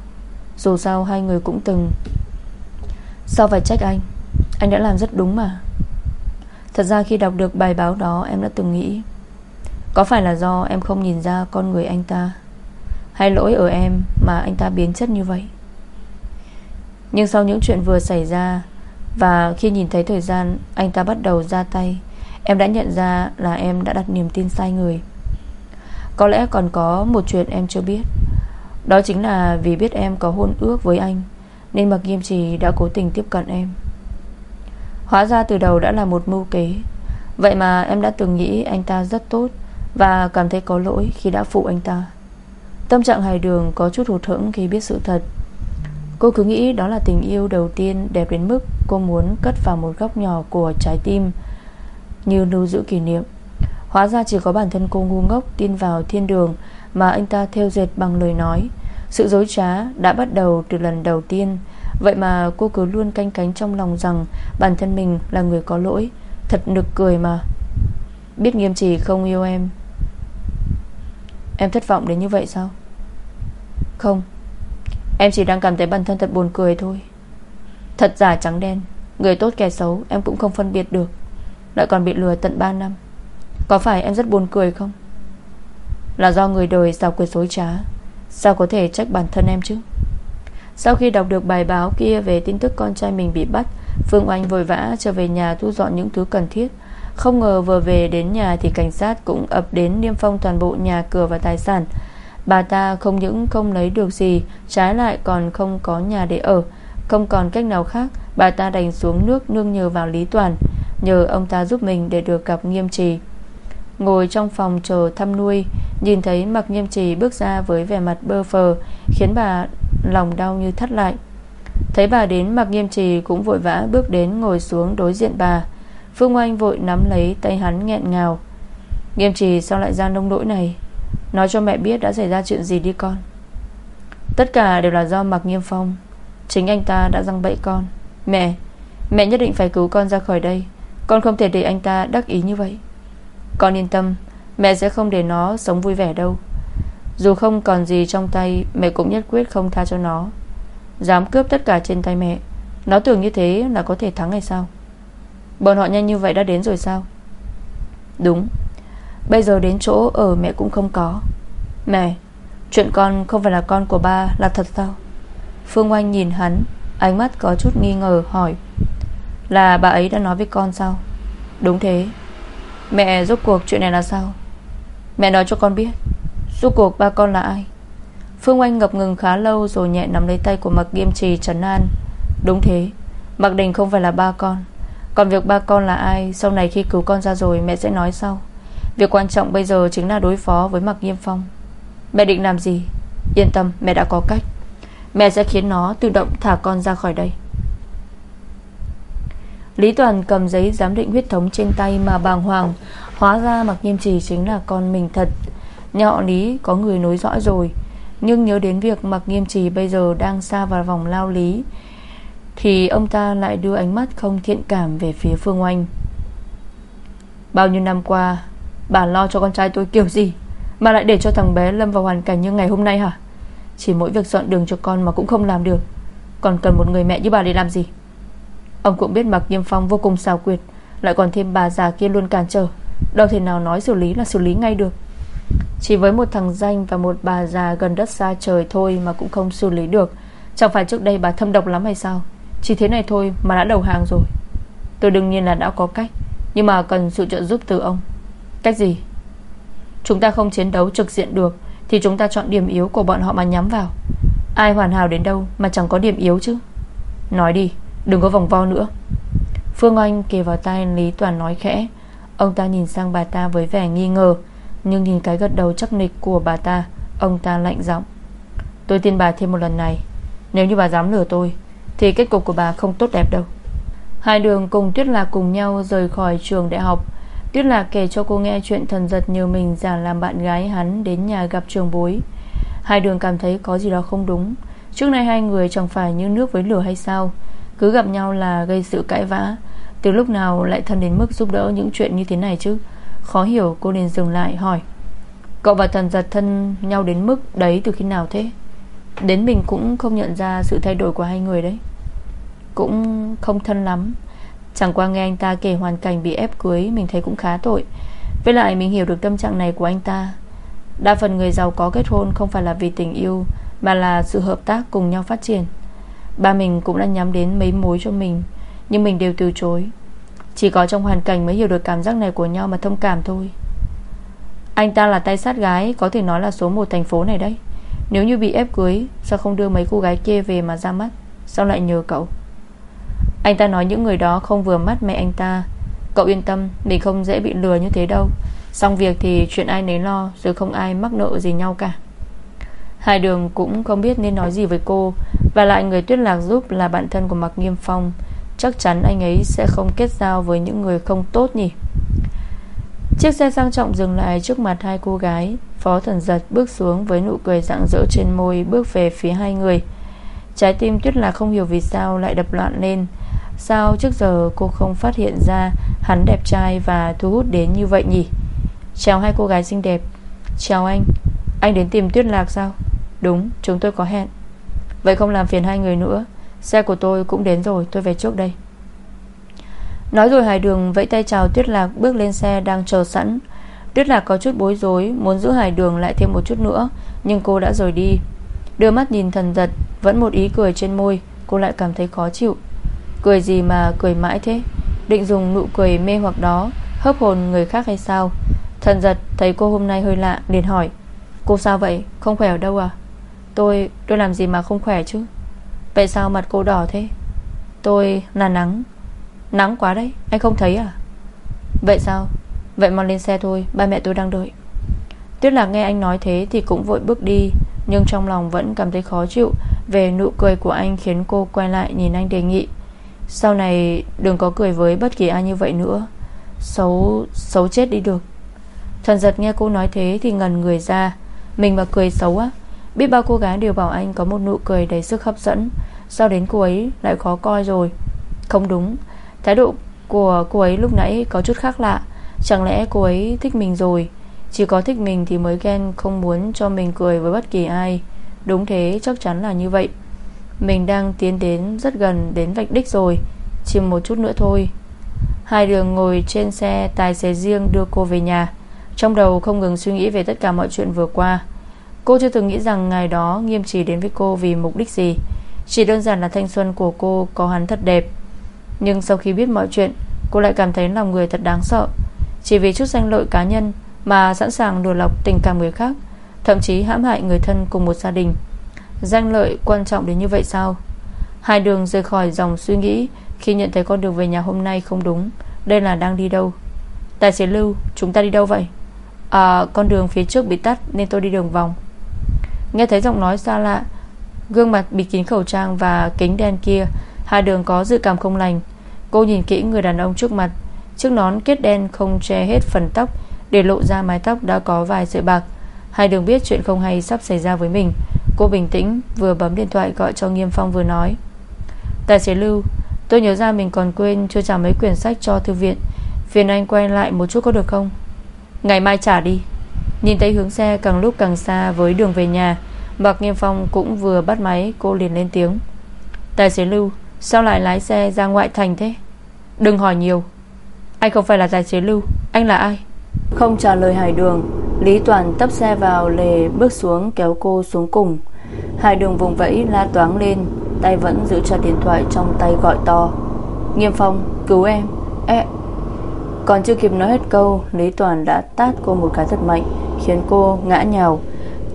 Speaker 1: Dù sao hai người cũng từng. Sao phải trách anh? Anh đã làm rất đúng mà. Thật ra khi đọc được bài báo đó, Em đã từng nghĩ, Có phải là do em không nhìn ra con người anh ta? Hay lỗi ở em Mà anh ta biến chất như vậy? Nhưng sau những chuyện vừa xảy ra và khi nhìn thấy thời gian Anh ta bắt đầu ra tay, Em đã nhận ra là em đã đặt niềm tin sai người. Có lẽ còn có một chuyện em chưa biết. Đó chính là vì biết em có hôn ước với anh, Nên Mạc Nghiêm Trì đã cố tình tiếp cận em. Hóa ra từ đầu đã là một mưu kế. Vậy mà em đã từng nghĩ anh ta rất tốt Và cảm thấy có lỗi khi đã phụ anh ta. Tâm trạng hài đường có chút hụt hẫng khi biết sự thật. Cô cứ nghĩ đó là tình yêu đầu tiên đẹp đến mức Cô muốn cất vào một góc nhỏ của trái tim, Như lưu giữ kỷ niệm. Hóa ra chỉ có bản thân cô ngu ngốc tin vào thiên đường Mà anh ta theo dệt bằng lời nói. Sự dối trá đã bắt đầu từ lần đầu tiên. Vậy mà cô cứ luôn canh cánh trong lòng rằng Bản thân mình là người có lỗi. Thật nực cười mà. Biết nghiêm trì không yêu em? Em thất vọng đến như vậy sao? Không. Em chỉ đang cảm thấy bản thân thật buồn cười thôi. Thật giả trắng đen, Người tốt kẻ xấu, em cũng không phân biệt được. Lại còn bị lừa tận 3 năm. Có phải em rất buồn cười không? Là do người đời sao quyệt dối trá. Sao có thể trách bản thân em chứ? Sau khi đọc được bài báo kia Về tin tức con trai mình bị bắt, Phương Oanh vội vã trở về nhà thu dọn những thứ cần thiết. Không ngờ vừa về đến nhà Thì cảnh sát cũng ập đến niêm phong toàn bộ nhà cửa và tài sản. Bà ta không những không lấy được gì, Trái lại còn không có nhà để ở. Không còn cách nào khác, Bà ta đành xuống nước nương nhờ vào Lý Toàn, Nhờ ông ta giúp mình để được gặp nghiêm trì. Ngồi trong phòng chờ thăm nuôi, Nhìn thấy mặc nghiêm trì bước ra với vẻ mặt bơ phờ Khiến bà lòng đau như thắt lại. Thấy bà đến, mặc nghiêm trì cũng vội vã bước đến ngồi xuống đối diện bà. Phương Oanh vội nắm lấy tay hắn nghẹn ngào. Nghiêm trì, sao lại ra nông nỗi này? Nói cho mẹ biết đã xảy ra chuyện gì đi con. Tất cả đều là do Mạc Nghiêm Phong. Chính anh ta đã răng bẫy con. Mẹ Mẹ nhất định phải cứu con ra khỏi đây. Con không thể để anh ta đắc ý như vậy. Con yên tâm, Mẹ sẽ không để nó sống vui vẻ đâu. Dù không còn gì trong tay, Mẹ cũng nhất quyết không tha cho nó. Dám cướp tất cả trên tay mẹ, Nó tưởng như thế là có thể thắng hay sao? Bọn họ nhanh như vậy đã đến rồi sao? Đúng. Bây giờ đến chỗ ở mẹ cũng không có. Mẹ, Chuyện con không phải là con của ba là thật sao? Phương Oanh nhìn hắn, Ánh mắt có chút nghi ngờ, hỏi. Là bà ấy đã nói với con sao? Đúng thế. Mẹ, rốt cuộc chuyện này là sao? Mẹ nói cho con biết. Rốt cuộc ba con là ai? Phương Oanh ngập ngừng khá lâu Rồi nhẹ nắm lấy tay của Mạc Nghiêm Trì trấn an. Đúng thế. Mạc Đình không phải là ba con. Còn việc ba con là ai, Sau này khi cứu con ra rồi mẹ sẽ nói sau. Việc quan trọng bây giờ chính là đối phó với Mạc Nghiêm Phong. Mẹ định làm gì? Yên tâm, mẹ đã có cách. Mẹ sẽ khiến nó tự động thả con ra khỏi đây. Lý Toàn cầm giấy giám định huyết thống trên tay mà bàng hoàng. Hóa ra Mạc Nghiêm Trì chính là con mình thật. Nhà họ Lý có người nối dõi rồi. Nhưng nhớ đến việc Mạc Nghiêm Trì bây giờ đang xa vào vòng lao lý, Thì ông ta lại đưa ánh mắt không thiện cảm về phía Phương Oanh. Bao nhiêu năm qua Bà lo cho con trai tôi kiểu gì? Mà lại để cho thằng bé lâm vào hoàn cảnh như ngày hôm nay hả? Chỉ mỗi việc dọn đường cho con mà cũng không làm được. Còn cần một người mẹ như bà để làm gì? Ông cũng biết Mạc Nghiêm Phong vô cùng xào quyệt, Lại còn thêm bà già kia luôn cản trở. Đâu thể nào nói xử lý là xử lý ngay được. Chỉ với một thằng danh Và một bà già gần đất xa trời thôi Mà cũng không xử lý được. Chẳng phải trước đây bà thâm độc lắm hay sao? Chỉ thế này thôi mà đã đầu hàng rồi. Tôi đương nhiên là đã có cách, Nhưng mà cần sự trợ giúp từ ông. Cách gì? Chúng ta không chiến đấu trực diện được, Thì chúng ta chọn điểm yếu của bọn họ mà nhắm vào. Ai hoàn hảo đến đâu mà chẳng có điểm yếu chứ? Nói đi, Đừng có vòng vo nữa. Phương Anh kề vào tay Lý Toàn nói khẽ. Ông ta nhìn sang bà ta với vẻ nghi ngờ, Nhưng nhìn cái gật đầu chắc nịch của bà ta, Ông ta lạnh giọng. Tôi tin bà thêm một lần này. Nếu như bà dám lừa tôi, Thì kết cục của bà không tốt đẹp đâu. Hai đường cùng Tuyết Lạc cùng nhau rời khỏi trường đại học. Tuyết Lạc kể cho cô nghe chuyện thần giật nhờ mình giả làm bạn gái hắn đến nhà gặp trường bối. Hai đường cảm thấy có gì đó không đúng. Trước nay hai người chẳng phải như nước với lửa hay sao? Cứ gặp nhau là gây sự cãi vã. Từ lúc nào lại thân đến mức giúp đỡ những chuyện như thế này chứ? Khó hiểu, cô liền dừng lại, hỏi. Cậu và thần giật thân nhau đến mức đấy từ khi nào thế? Đến mình cũng không nhận ra sự thay đổi của hai người đấy. Cũng không thân lắm. Chẳng qua nghe anh ta kể hoàn cảnh bị ép cưới, Mình thấy cũng khá tội. Với lại mình hiểu được tâm trạng này của anh ta. Đa phần người giàu có kết hôn Không phải là vì tình yêu, Mà là sự hợp tác cùng nhau phát triển. Ba mình cũng đã nhắm đến mấy mối cho mình, Nhưng mình đều từ chối. Chỉ có trong hoàn cảnh mới hiểu được cảm giác này của nhau Mà thông cảm thôi. Anh ta là tay sát gái, Có thể nói là số một thành phố này đấy. Nếu như bị ép cưới, Sao không đưa mấy cô gái kia về mà ra mắt? Sao lại nhờ cậu? Anh ta nói những người đó không vừa mắt mẹ anh ta. Cậu yên tâm, Mình không dễ bị lừa như thế đâu. Xong việc thì chuyện ai nấy lo, Rồi không ai mắc nợ gì nhau cả. Hai đường cũng không biết nên nói gì với cô, Và lại người tuyết lạc giúp là bạn thân của Mạc Nghiêm Phong. Chắc chắn anh ấy sẽ không kết giao với những người không tốt nhỉ? Chiếc xe sang trọng dừng lại trước mặt hai cô gái. Phó thần giật bước xuống với nụ cười rạng rỡ trên môi, Bước về phía hai người. Trái tim tuyết lạc không hiểu vì sao lại đập loạn lên. Sao trước giờ cô không phát hiện ra Hắn đẹp trai và thu hút đến như vậy nhỉ? Chào hai cô gái xinh đẹp. Chào anh. Anh đến tìm tuyết lạc sao? Đúng, chúng tôi có hẹn. Vậy không làm phiền hai người nữa. Xe của tôi cũng đến rồi, tôi về trước đây. Nói rồi Hải Đường vẫy tay chào Tuyết Lạc bước lên xe đang chờ sẵn. Tuyết Lạc có chút bối rối, Muốn giữ Hải Đường lại thêm một chút nữa, Nhưng cô đã rời đi. Đưa mắt nhìn thần giật, Vẫn một ý cười trên môi, Cô lại cảm thấy khó chịu. Cười gì mà cười mãi thế? Định dùng nụ cười mê hoặc đó Hấp hồn người khác hay sao? Thần giật thấy cô hôm nay hơi lạ, liền hỏi, Cô sao vậy? Không khỏe ở đâu à? Tôi tôi làm gì mà không khỏe chứ? Vậy sao mặt cô đỏ thế? Tôi là nắng. Nắng quá đấy, Anh không thấy à? Vậy sao? Vậy mau lên xe thôi, Ba mẹ tôi đang đợi. Tuyết là nghe anh nói thế Thì cũng vội bước đi, Nhưng trong lòng vẫn cảm thấy khó chịu Về nụ cười của anh khiến cô quay lại nhìn anh đề nghị. Sau này đừng có cười với bất kỳ ai như vậy nữa. Xấu Xấu chết đi được. Thần giật nghe cô nói thế thì ngần người ra. Mình mà cười xấu á, Biết bao cô gái đều bảo anh có một nụ cười đầy sức hấp dẫn. Sao đến cô ấy lại khó coi rồi? Không đúng. Thái độ của cô ấy lúc nãy có chút khác lạ. Chẳng lẽ cô ấy thích mình rồi? Chỉ có thích mình thì mới ghen Không muốn cho mình cười với bất kỳ ai. Đúng thế, chắc chắn là như vậy. Mình đang tiến đến rất gần Đến vạch đích rồi Chỉ một chút nữa thôi. Hai đường ngồi trên xe Tài xế riêng đưa cô về nhà, Trong đầu không ngừng suy nghĩ về tất cả mọi chuyện vừa qua. Cô chưa từng nghĩ rằng ngày đó Nghiêm trì đến với cô vì mục đích gì, Chỉ đơn giản là thanh xuân của cô Có hắn thật đẹp. Nhưng sau khi biết mọi chuyện, Cô lại cảm thấy lòng người thật đáng sợ. Chỉ vì chút danh lợi cá nhân Mà sẵn sàng đùa lọc tình cảm người khác, Thậm chí hãm hại người thân cùng một gia đình. Danh lợi quan trọng đến như vậy sao? Hai đường rời khỏi dòng suy nghĩ Khi nhận thấy con đường về nhà hôm nay không đúng, Đây là đang đi đâu? Tài xế Lưu, chúng ta đi đâu vậy? À con đường phía trước bị tắt Nên tôi đi đường vòng. Nghe thấy giọng nói xa lạ, Gương mặt bị kín khẩu trang và kính đen kia, Hai đường có dự cảm không lành. Cô nhìn kỹ người đàn ông trước mặt, Chiếc nón kết đen không che hết phần tóc Để lộ ra mái tóc đã có vài sợi bạc. Hai đường biết chuyện không hay sắp xảy ra với mình Cô bình tĩnh, Vừa bấm điện thoại gọi cho Nghiêm Phong vừa nói. Tài xế Lưu, Tôi nhớ ra mình còn quên chưa trả mấy quyển sách cho thư viện. Phiền anh quay lại một chút có được không? Ngày mai trả đi. Nhìn thấy hướng xe càng lúc càng xa Với đường về nhà Mạc Nghiêm Phong cũng vừa bắt máy, Cô liền lên tiếng. Tài xế Lưu, Sao lại lái xe ra ngoại thành thế? Đừng hỏi nhiều. Anh không phải là tài xế Lưu, Anh là ai? Không trả lời Hải Đường Lý Toàn tấp xe vào lề bước xuống kéo cô xuống cùng. Hai Đường vùng vẫy la toáng lên Tay vẫn giữ chặt điện thoại trong tay gọi to. Nghiêm Phong cứu em. Ê, còn chưa kịp nói hết câu Lý Toàn đã tát cô một cái thật mạnh Khiến cô ngã nhào.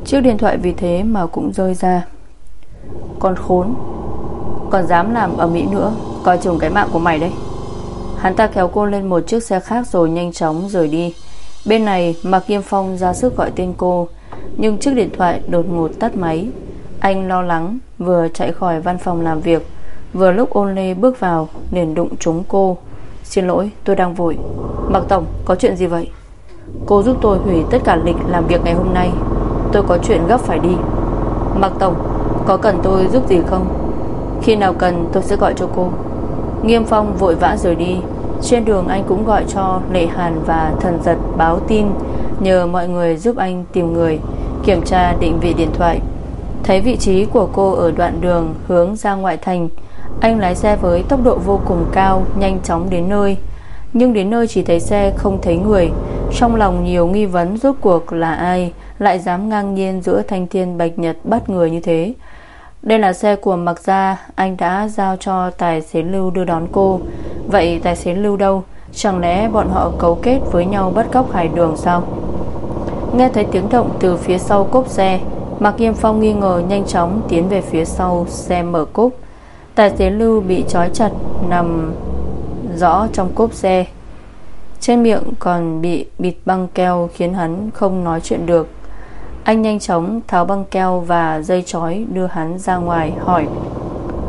Speaker 1: Chiếc điện thoại vì thế mà cũng rơi ra. Con khốn Còn dám làm ở Mỹ nữa Coi chừng cái mạng của mày đấy. Hắn ta kéo cô lên một chiếc xe khác rồi nhanh chóng rời đi. Bên này, Mạc Kim Phong ra sức gọi tên cô, Nhưng chiếc điện thoại đột ngột tắt máy. Anh lo lắng, Vừa chạy khỏi văn phòng làm việc, Vừa lúc ôn lê bước vào, liền đụng trúng cô. Xin lỗi, tôi đang vội. Mạc Tổng, có chuyện gì vậy? Cô giúp tôi hủy tất cả lịch làm việc ngày hôm nay. Tôi có chuyện gấp phải đi. Mạc Tổng, Có cần tôi giúp gì không? Khi nào cần, tôi sẽ gọi cho cô. Nghiêm Phong vội vã rời đi. Trên đường anh cũng gọi cho Lệ Hàn và Thần Giật báo tin, Nhờ mọi người giúp anh tìm người, Kiểm tra định vị điện thoại. Thấy vị trí của cô ở đoạn đường Hướng ra ngoại thành, Anh lái xe với tốc độ vô cùng cao, Nhanh chóng đến nơi. Nhưng đến nơi chỉ thấy xe không thấy người. Trong lòng nhiều nghi vấn rốt cuộc là ai, Lại dám ngang nhiên giữa thanh thiên bạch nhật bắt người như thế. Đây là xe của mạc Gia, Anh đã giao cho tài xế Lưu đưa đón cô. Vậy tài xế Lưu đâu? Chẳng lẽ bọn họ cấu kết với nhau bắt cóc hải đường sao? Nghe thấy tiếng động từ phía sau cốp xe, Mạc Nghiêm Phong nghi ngờ nhanh chóng Tiến về phía sau xe mở cốp. Tài xế Lưu bị trói chặt Nằm rõ trong cốp xe. Trên miệng còn bị bịt băng keo Khiến hắn không nói chuyện được. Anh nhanh chóng tháo băng keo Và dây trói đưa hắn ra ngoài, Hỏi,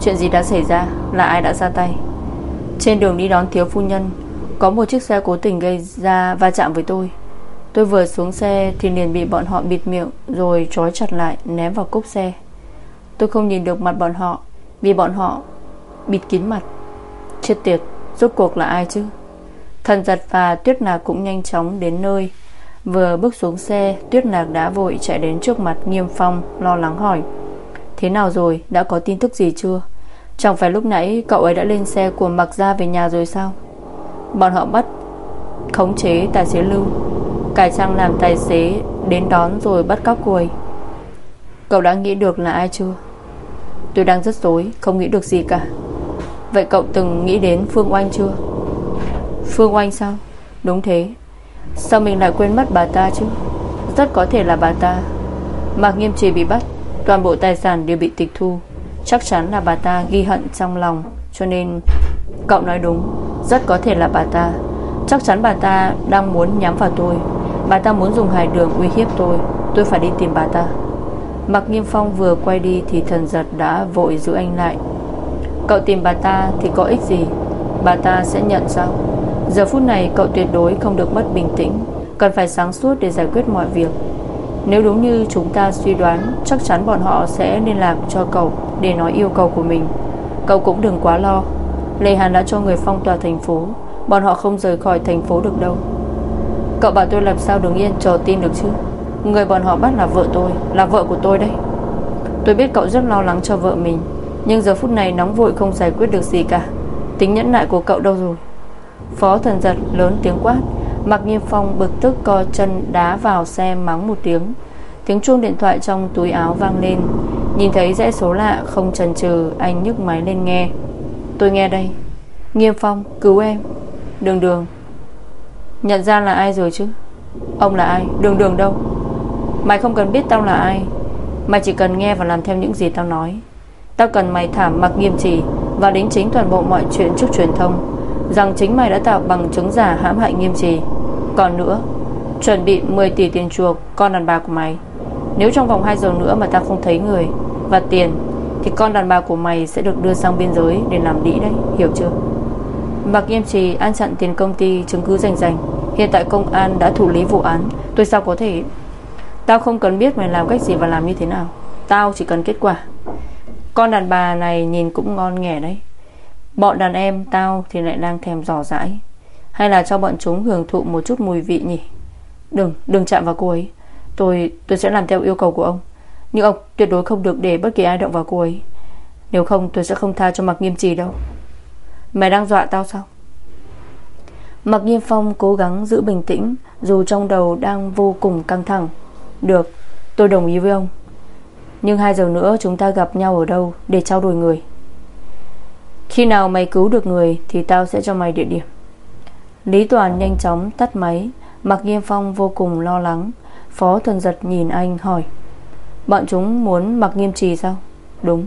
Speaker 1: Chuyện gì đã xảy ra? Là ai đã ra tay? Trên đường đi đón thiếu phu nhân, Có một chiếc xe cố tình gây ra va chạm với tôi. Tôi vừa xuống xe Thì liền bị bọn họ bịt miệng Rồi trói chặt lại, ném vào cốp xe. Tôi không nhìn được mặt bọn họ, Vì bọn họ bịt kín mặt. Chết tiệt, Rốt cuộc là ai chứ? Thần giật và tuyết nạc cũng nhanh chóng đến nơi. Vừa bước xuống xe, Tuyết nạc đã vội chạy đến trước mặt Nghiêm Phong, lo lắng hỏi, Thế nào rồi, đã có tin tức gì chưa? Chẳng phải lúc nãy cậu ấy đã lên xe của mặc ra về nhà rồi sao? Bọn họ bắt, Khống chế tài xế Lưu. Cải trang làm tài xế Đến đón rồi bắt cóc cô ấy. Cậu đã nghĩ được là ai chưa? Tôi đang rất dối Không nghĩ được gì cả. Vậy cậu từng nghĩ đến Phương Oanh chưa? Phương Oanh sao? Đúng thế. Sao mình lại quên mất bà ta chứ? Rất có thể là bà ta. Mạc Nghiêm Trì bị bắt, Toàn bộ tài sản đều bị tịch thu. Chắc chắn là bà ta ghi hận trong lòng, Cho nên Cậu nói đúng, Rất có thể là bà ta. Chắc chắn bà ta đang muốn nhắm vào tôi. Bà ta muốn dùng hải đường uy hiếp tôi. Tôi phải đi tìm bà ta. Mạc Nghiêm Phong vừa quay đi Thì thần giật đã vội giữ anh lại. Cậu tìm bà ta thì có ích gì? Bà ta sẽ nhận sao? Giờ phút này cậu tuyệt đối không được mất bình tĩnh. Cần phải sáng suốt để giải quyết mọi việc. Nếu đúng như chúng ta suy đoán, Chắc chắn bọn họ sẽ liên lạc cho cậu Để nói yêu cầu của mình. Cậu cũng đừng quá lo. Lê Hàn đã cho người phong tỏa thành phố. Bọn họ không rời khỏi thành phố được đâu. Cậu bảo tôi làm sao đứng yên chờ tin được chứ? Người bọn họ bắt là vợ tôi, Là vợ của tôi đấy. Tôi biết cậu rất lo lắng cho vợ mình, Nhưng giờ phút này nóng vội không giải quyết được gì cả. Tính nhẫn nại của cậu đâu rồi? Phó thần giật lớn tiếng quát. Mạc nghiêm phong bực tức co chân đá vào xe mắng một tiếng. Tiếng chuông điện thoại trong túi áo vang lên. Nhìn thấy dãy số lạ không chần chừ, Anh nhức máy lên nghe. Tôi nghe đây. Nghiêm phong, cứu em. Đường đường. Nhận ra là ai rồi chứ? Ông là ai? Đường đường đâu? Mày không cần biết tao là ai. Mày chỉ cần nghe và làm theo những gì tao nói. Tao cần mày thảm mặc nghiêm trì Và đính chính toàn bộ mọi chuyện trước truyền thông. Rằng chính mày đã tạo bằng chứng giả hãm hại nghiêm trì còn nữa, Chuẩn bị 10 tỷ tiền chuộc Con đàn bà của mày. Nếu trong vòng 2 giờ nữa mà tao không thấy người Và tiền, Thì con đàn bà của mày sẽ được đưa sang biên giới Để làm đĩ đấy, Hiểu chưa? Mạc Nghiêm Trì ăn chặn tiền công ty chứng cứ rành rành. Hiện tại công an đã thủ lý vụ án. Tôi sao có thể? Tao không cần biết mày làm cách gì và làm như thế nào. Tao chỉ cần kết quả. Con đàn bà này nhìn cũng ngon nghẻ đấy. Bọn đàn em tao thì lại đang thèm giỏ dãi. Hay là cho bọn chúng hưởng thụ một chút mùi vị nhỉ? Đừng, đừng chạm vào cô ấy. Tôi, tôi sẽ làm theo yêu cầu của ông. Nhưng ông tuyệt đối không được để bất kỳ ai động vào cô ấy. Nếu không tôi sẽ không tha cho mặc nghiêm trì đâu. Mày đang dọa tao sao? Mặc nghiêm phong cố gắng giữ bình tĩnh Dù trong đầu đang vô cùng căng thẳng. Được tôi đồng ý với ông. Nhưng hai giờ nữa chúng ta gặp nhau ở đâu Để trao đổi người? Khi nào mày cứu được người Thì tao sẽ cho mày địa điểm. Lý Toàn nhanh chóng tắt máy. Mặc nghiêm phong vô cùng lo lắng. Phó Thuần giật nhìn anh hỏi, Bọn chúng muốn mặc nghiêm trì sao? Đúng,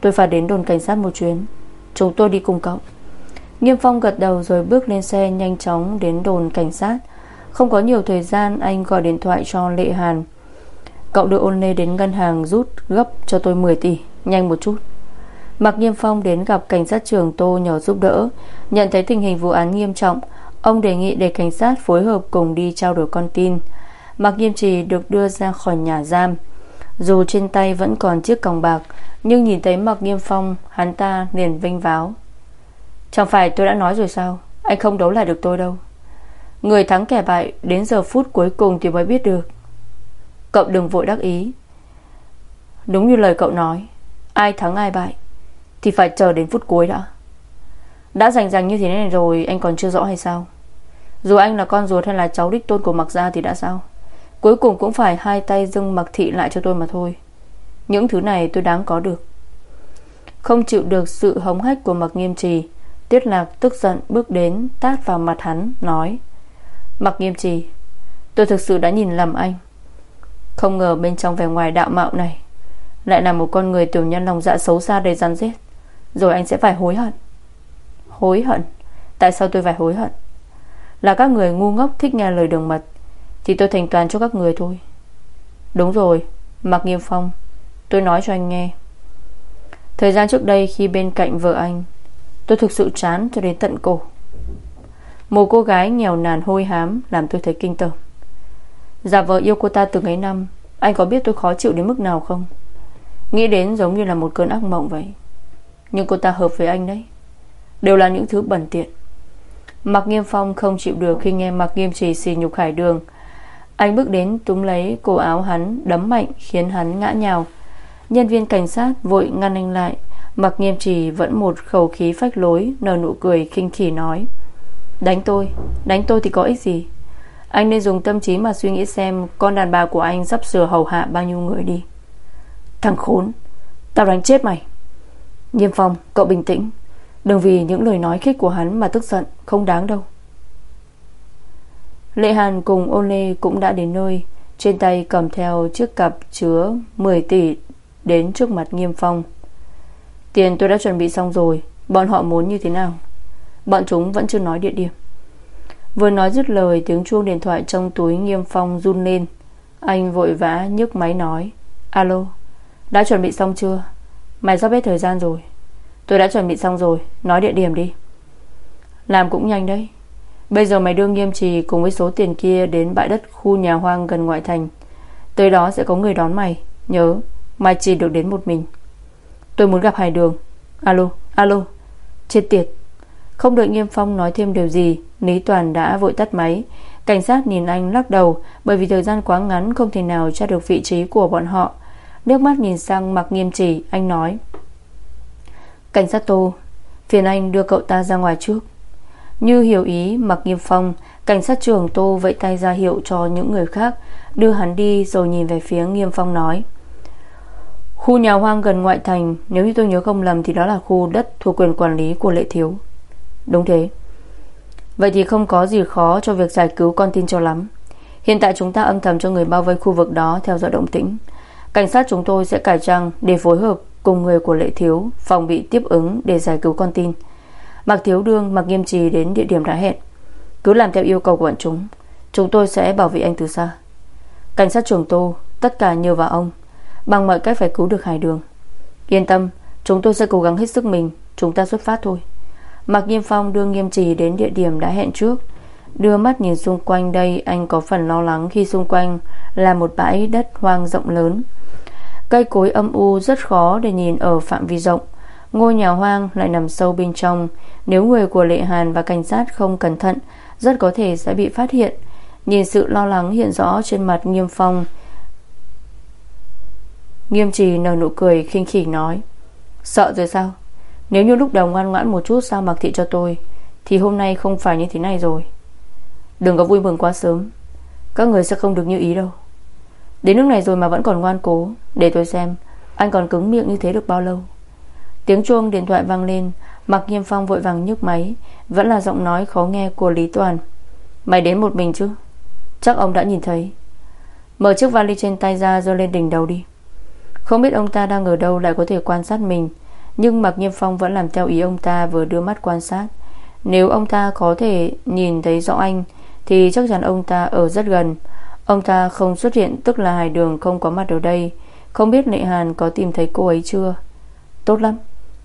Speaker 1: Tôi phải đến đồn cảnh sát một chuyến. Chúng tôi đi cùng cậu. Nghiêm Phong gật đầu rồi bước lên xe nhanh chóng đến đồn cảnh sát. Không có nhiều thời gian, anh gọi điện thoại cho Lệ Hàn. Cậu đưa ôn lê đến ngân hàng rút gấp cho tôi 10 tỷ, Nhanh một chút. Mạc Nghiêm Phong đến gặp cảnh sát trưởng Tô nhờ giúp đỡ. Nhận thấy tình hình vụ án nghiêm trọng Ông đề nghị để cảnh sát phối hợp cùng đi trao đổi con tin. Mạc Nghiêm Trì được đưa ra khỏi nhà giam. Dù trên tay vẫn còn chiếc còng bạc, Nhưng nhìn thấy Mạc Nghiêm Phong, Hắn ta liền vinh váo. Chẳng phải tôi đã nói rồi sao? Anh không đấu lại được tôi đâu. Người thắng kẻ bại, đến giờ phút cuối cùng thì mới biết được. Cậu đừng vội đắc ý. Đúng như lời cậu nói, Ai thắng ai bại Thì phải chờ đến phút cuối đã. Đã rành rành như thế này rồi, Anh còn chưa rõ hay sao? Dù anh là con ruột hay là cháu đích tôn của Mặc Gia thì đã sao? Cuối cùng cũng phải hai tay dâng Mặc Thị lại cho tôi mà thôi. Những thứ này tôi đáng có được. Không chịu được sự hống hách của Mặc Nghiêm Trì, Tiết lạc tức giận bước đến Tát vào mặt hắn, nói Mặc nghiêm trì, Tôi thực sự đã nhìn lầm anh. Không ngờ bên trong vẻ ngoài đạo mạo này Lại là một con người tiểu nhân lòng dạ xấu xa đầy rắn rết. Rồi anh sẽ phải hối hận. Hối hận. Tại sao tôi phải hối hận? Là các người ngu ngốc thích nghe lời đường mật, Thì tôi thành toàn cho các người thôi. Đúng rồi, Mạc Nghiêm Phong, Tôi nói cho anh nghe. Thời gian trước đây khi bên cạnh vợ anh, Tôi thực sự chán cho đến tận cổ. Một cô gái nghèo nàn hôi hám Làm tôi thấy kinh tởm. Giả vợ yêu cô ta từ ngày năm, Anh có biết tôi khó chịu đến mức nào không? Nghĩ đến giống như là một cơn ác mộng vậy. Nhưng cô ta hợp với anh đấy. Đều là những thứ bẩn tiện. Mạc Nghiêm Phong không chịu được Khi nghe Mạc Nghiêm Trì xì nhục hải đường. Anh bước đến túm lấy cổ áo hắn, Đấm mạnh, khiến hắn ngã nhào. Nhân viên cảnh sát vội ngăn anh lại. Mạc Nghiêm Trì vẫn một khẩu khí phách lối, Nở nụ cười khinh khỉ nói, Đánh tôi Đánh tôi thì có ích gì? Anh nên dùng tâm trí mà suy nghĩ xem Con đàn bà của anh sắp sửa hầu hạ bao nhiêu người đi. Thằng khốn, Tao đánh chết mày. Nghiêm Phong, cậu bình tĩnh. Đừng vì những lời nói khích của hắn mà tức giận, Không đáng đâu. Lệ Hàn cùng ôn lê cũng đã đến nơi, Trên tay cầm theo chiếc cặp chứa 10 tỷ Đến trước mặt Nghiêm Phong. Tiền tôi đã chuẩn bị xong rồi, Bọn họ muốn như thế nào? Bọn chúng vẫn chưa nói địa điểm. Vừa nói dứt lời, tiếng chuông điện thoại Trong túi Nghiêm Phong run lên. Anh vội vã nhấc máy nói, Alo, Đã chuẩn bị xong chưa? Mày sắp hết thời gian rồi. Tôi đã chuẩn bị xong rồi Nói địa điểm đi. Làm cũng nhanh đấy. Bây giờ mày đưa nghiêm trì cùng với số tiền kia Đến bãi đất khu nhà hoang gần ngoại thành. Tới đó sẽ có người đón mày. Nhớ Mày chỉ được đến một mình. Tôi muốn gặp Hải Đường. Alo, alo. Chết tiệt. Không đợi Nghiêm Phong nói thêm điều gì Lý Toàn đã vội tắt máy. Cảnh sát nhìn anh lắc đầu Bởi vì thời gian quá ngắn không thể nào tra được vị trí của bọn họ. Nước mắt nhìn sang mặc nghiêm trì Anh nói. Cảnh sát Tô, Phiền anh đưa cậu ta ra ngoài trước. Như hiểu ý, mặc nghiêm phong, Cảnh sát trưởng Tô vẫy tay ra hiệu cho những người khác, Đưa hắn đi rồi nhìn về phía nghiêm phong nói. Khu nhà hoang gần ngoại thành, Nếu như tôi nhớ không lầm Thì đó là khu đất thuộc quyền quản lý của Lệ Thiếu. Đúng thế. Vậy thì không có gì khó cho việc giải cứu con tin cho lắm. Hiện tại chúng ta âm thầm cho người bao vây khu vực đó Theo dõi động tĩnh. Cảnh sát chúng tôi sẽ cải trang để phối hợp. Cùng người của Lệ Thiếu Phòng bị tiếp ứng để giải cứu con tin. Mạc Thiếu Đương mặc nghiêm trì đến địa điểm đã hẹn, Cứ làm theo yêu cầu của bọn chúng. Chúng tôi sẽ bảo vệ anh từ xa. Cảnh sát trưởng Tô, Tất cả nhờ vào ông, Bằng mọi cách phải cứu được Hải Đường. Yên tâm, Chúng tôi sẽ cố gắng hết sức mình, Chúng ta xuất phát thôi. Mạc Nghiêm Phong đưa Nghiêm Trì đến địa điểm đã hẹn trước, Đưa mắt nhìn xung quanh đây Anh có phần lo lắng khi xung quanh Là một bãi đất hoang rộng lớn. Cây cối âm u rất khó để nhìn ở phạm vi rộng. Ngôi nhà hoang lại nằm sâu bên trong. Nếu người của Lệ Hàn và cảnh sát không cẩn thận, Rất có thể sẽ bị phát hiện. Nhìn sự lo lắng hiện rõ trên mặt Nghiêm Phong, Nghiêm trì nở nụ cười khinh khỉ nói, Sợ rồi sao? Nếu như lúc đầu ngoan ngoãn một chút sao mặc thị cho tôi, Thì hôm nay không phải như thế này rồi. Đừng có vui mừng quá sớm. Các người sẽ không được như ý đâu. Đến nước này rồi mà vẫn còn ngoan cố, Để tôi xem Anh còn cứng miệng như thế được bao lâu. Tiếng chuông điện thoại vang lên Mặc nghiêm phong vội vàng nhức máy, Vẫn là giọng nói khó nghe của Lý Toàn. Mày đến một mình chứ? Chắc ông đã nhìn thấy. Mở chiếc vali trên tay ra rồi lên đỉnh đầu đi. Không biết ông ta đang ở đâu lại có thể quan sát mình, Nhưng Mạc Nghiêm Phong vẫn làm theo ý ông ta Vừa đưa mắt quan sát. Nếu ông ta có thể nhìn thấy rõ anh, Thì chắc chắn ông ta ở rất gần. Ông ta không xuất hiện, Tức là Hải Đường không có mặt ở đây. Không biết Lệ Hàn có tìm thấy cô ấy chưa? Tốt lắm.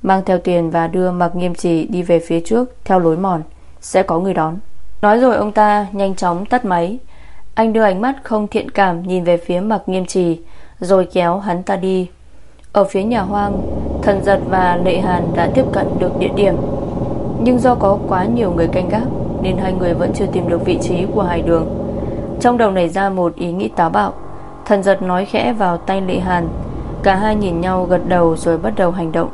Speaker 1: Mang theo tiền và đưa mặc nghiêm trì đi về phía trước, Theo lối mòn. Sẽ có người đón. Nói rồi ông ta nhanh chóng tắt máy. Anh đưa ánh mắt không thiện cảm Nhìn về phía mặc nghiêm trì Rồi kéo hắn ta đi. Ở phía nhà hoang, Thần giật và Lệ Hàn đã tiếp cận được địa điểm. Nhưng do có quá nhiều người canh gác, Nên hai người vẫn chưa tìm được vị trí của hải đường trong đầu nảy ra một ý nghĩ táo bạo. Thần giật nói khẽ vào tay Lệ Hàn. Cả hai nhìn nhau gật đầu rồi bắt đầu hành động.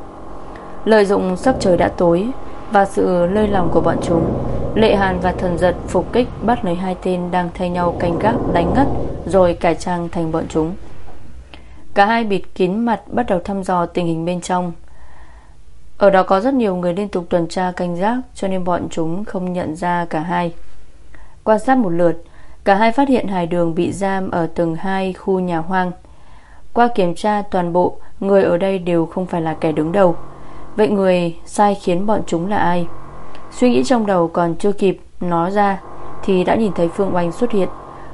Speaker 1: Lợi dụng sắc trời đã tối Và sự lơi lòng của bọn chúng, Lệ Hàn và thần giật phục kích Bắt lấy hai tên đang thay nhau canh gác, đánh ngất, Rồi cải trang thành bọn chúng. Cả hai bịt kín mặt Bắt đầu thăm dò tình hình bên trong. Ở đó có rất nhiều người liên tục tuần tra canh gác, Cho nên bọn chúng không nhận ra cả hai. Quan sát một lượt Cả hai phát hiện hải đường bị giam Ở tầng hai khu nhà hoang. Qua kiểm tra toàn bộ, Người ở đây đều không phải là kẻ đứng đầu. Vậy người sai khiến bọn chúng là ai? Suy nghĩ trong đầu còn chưa kịp Nói ra, Thì đã nhìn thấy Phương Oanh xuất hiện.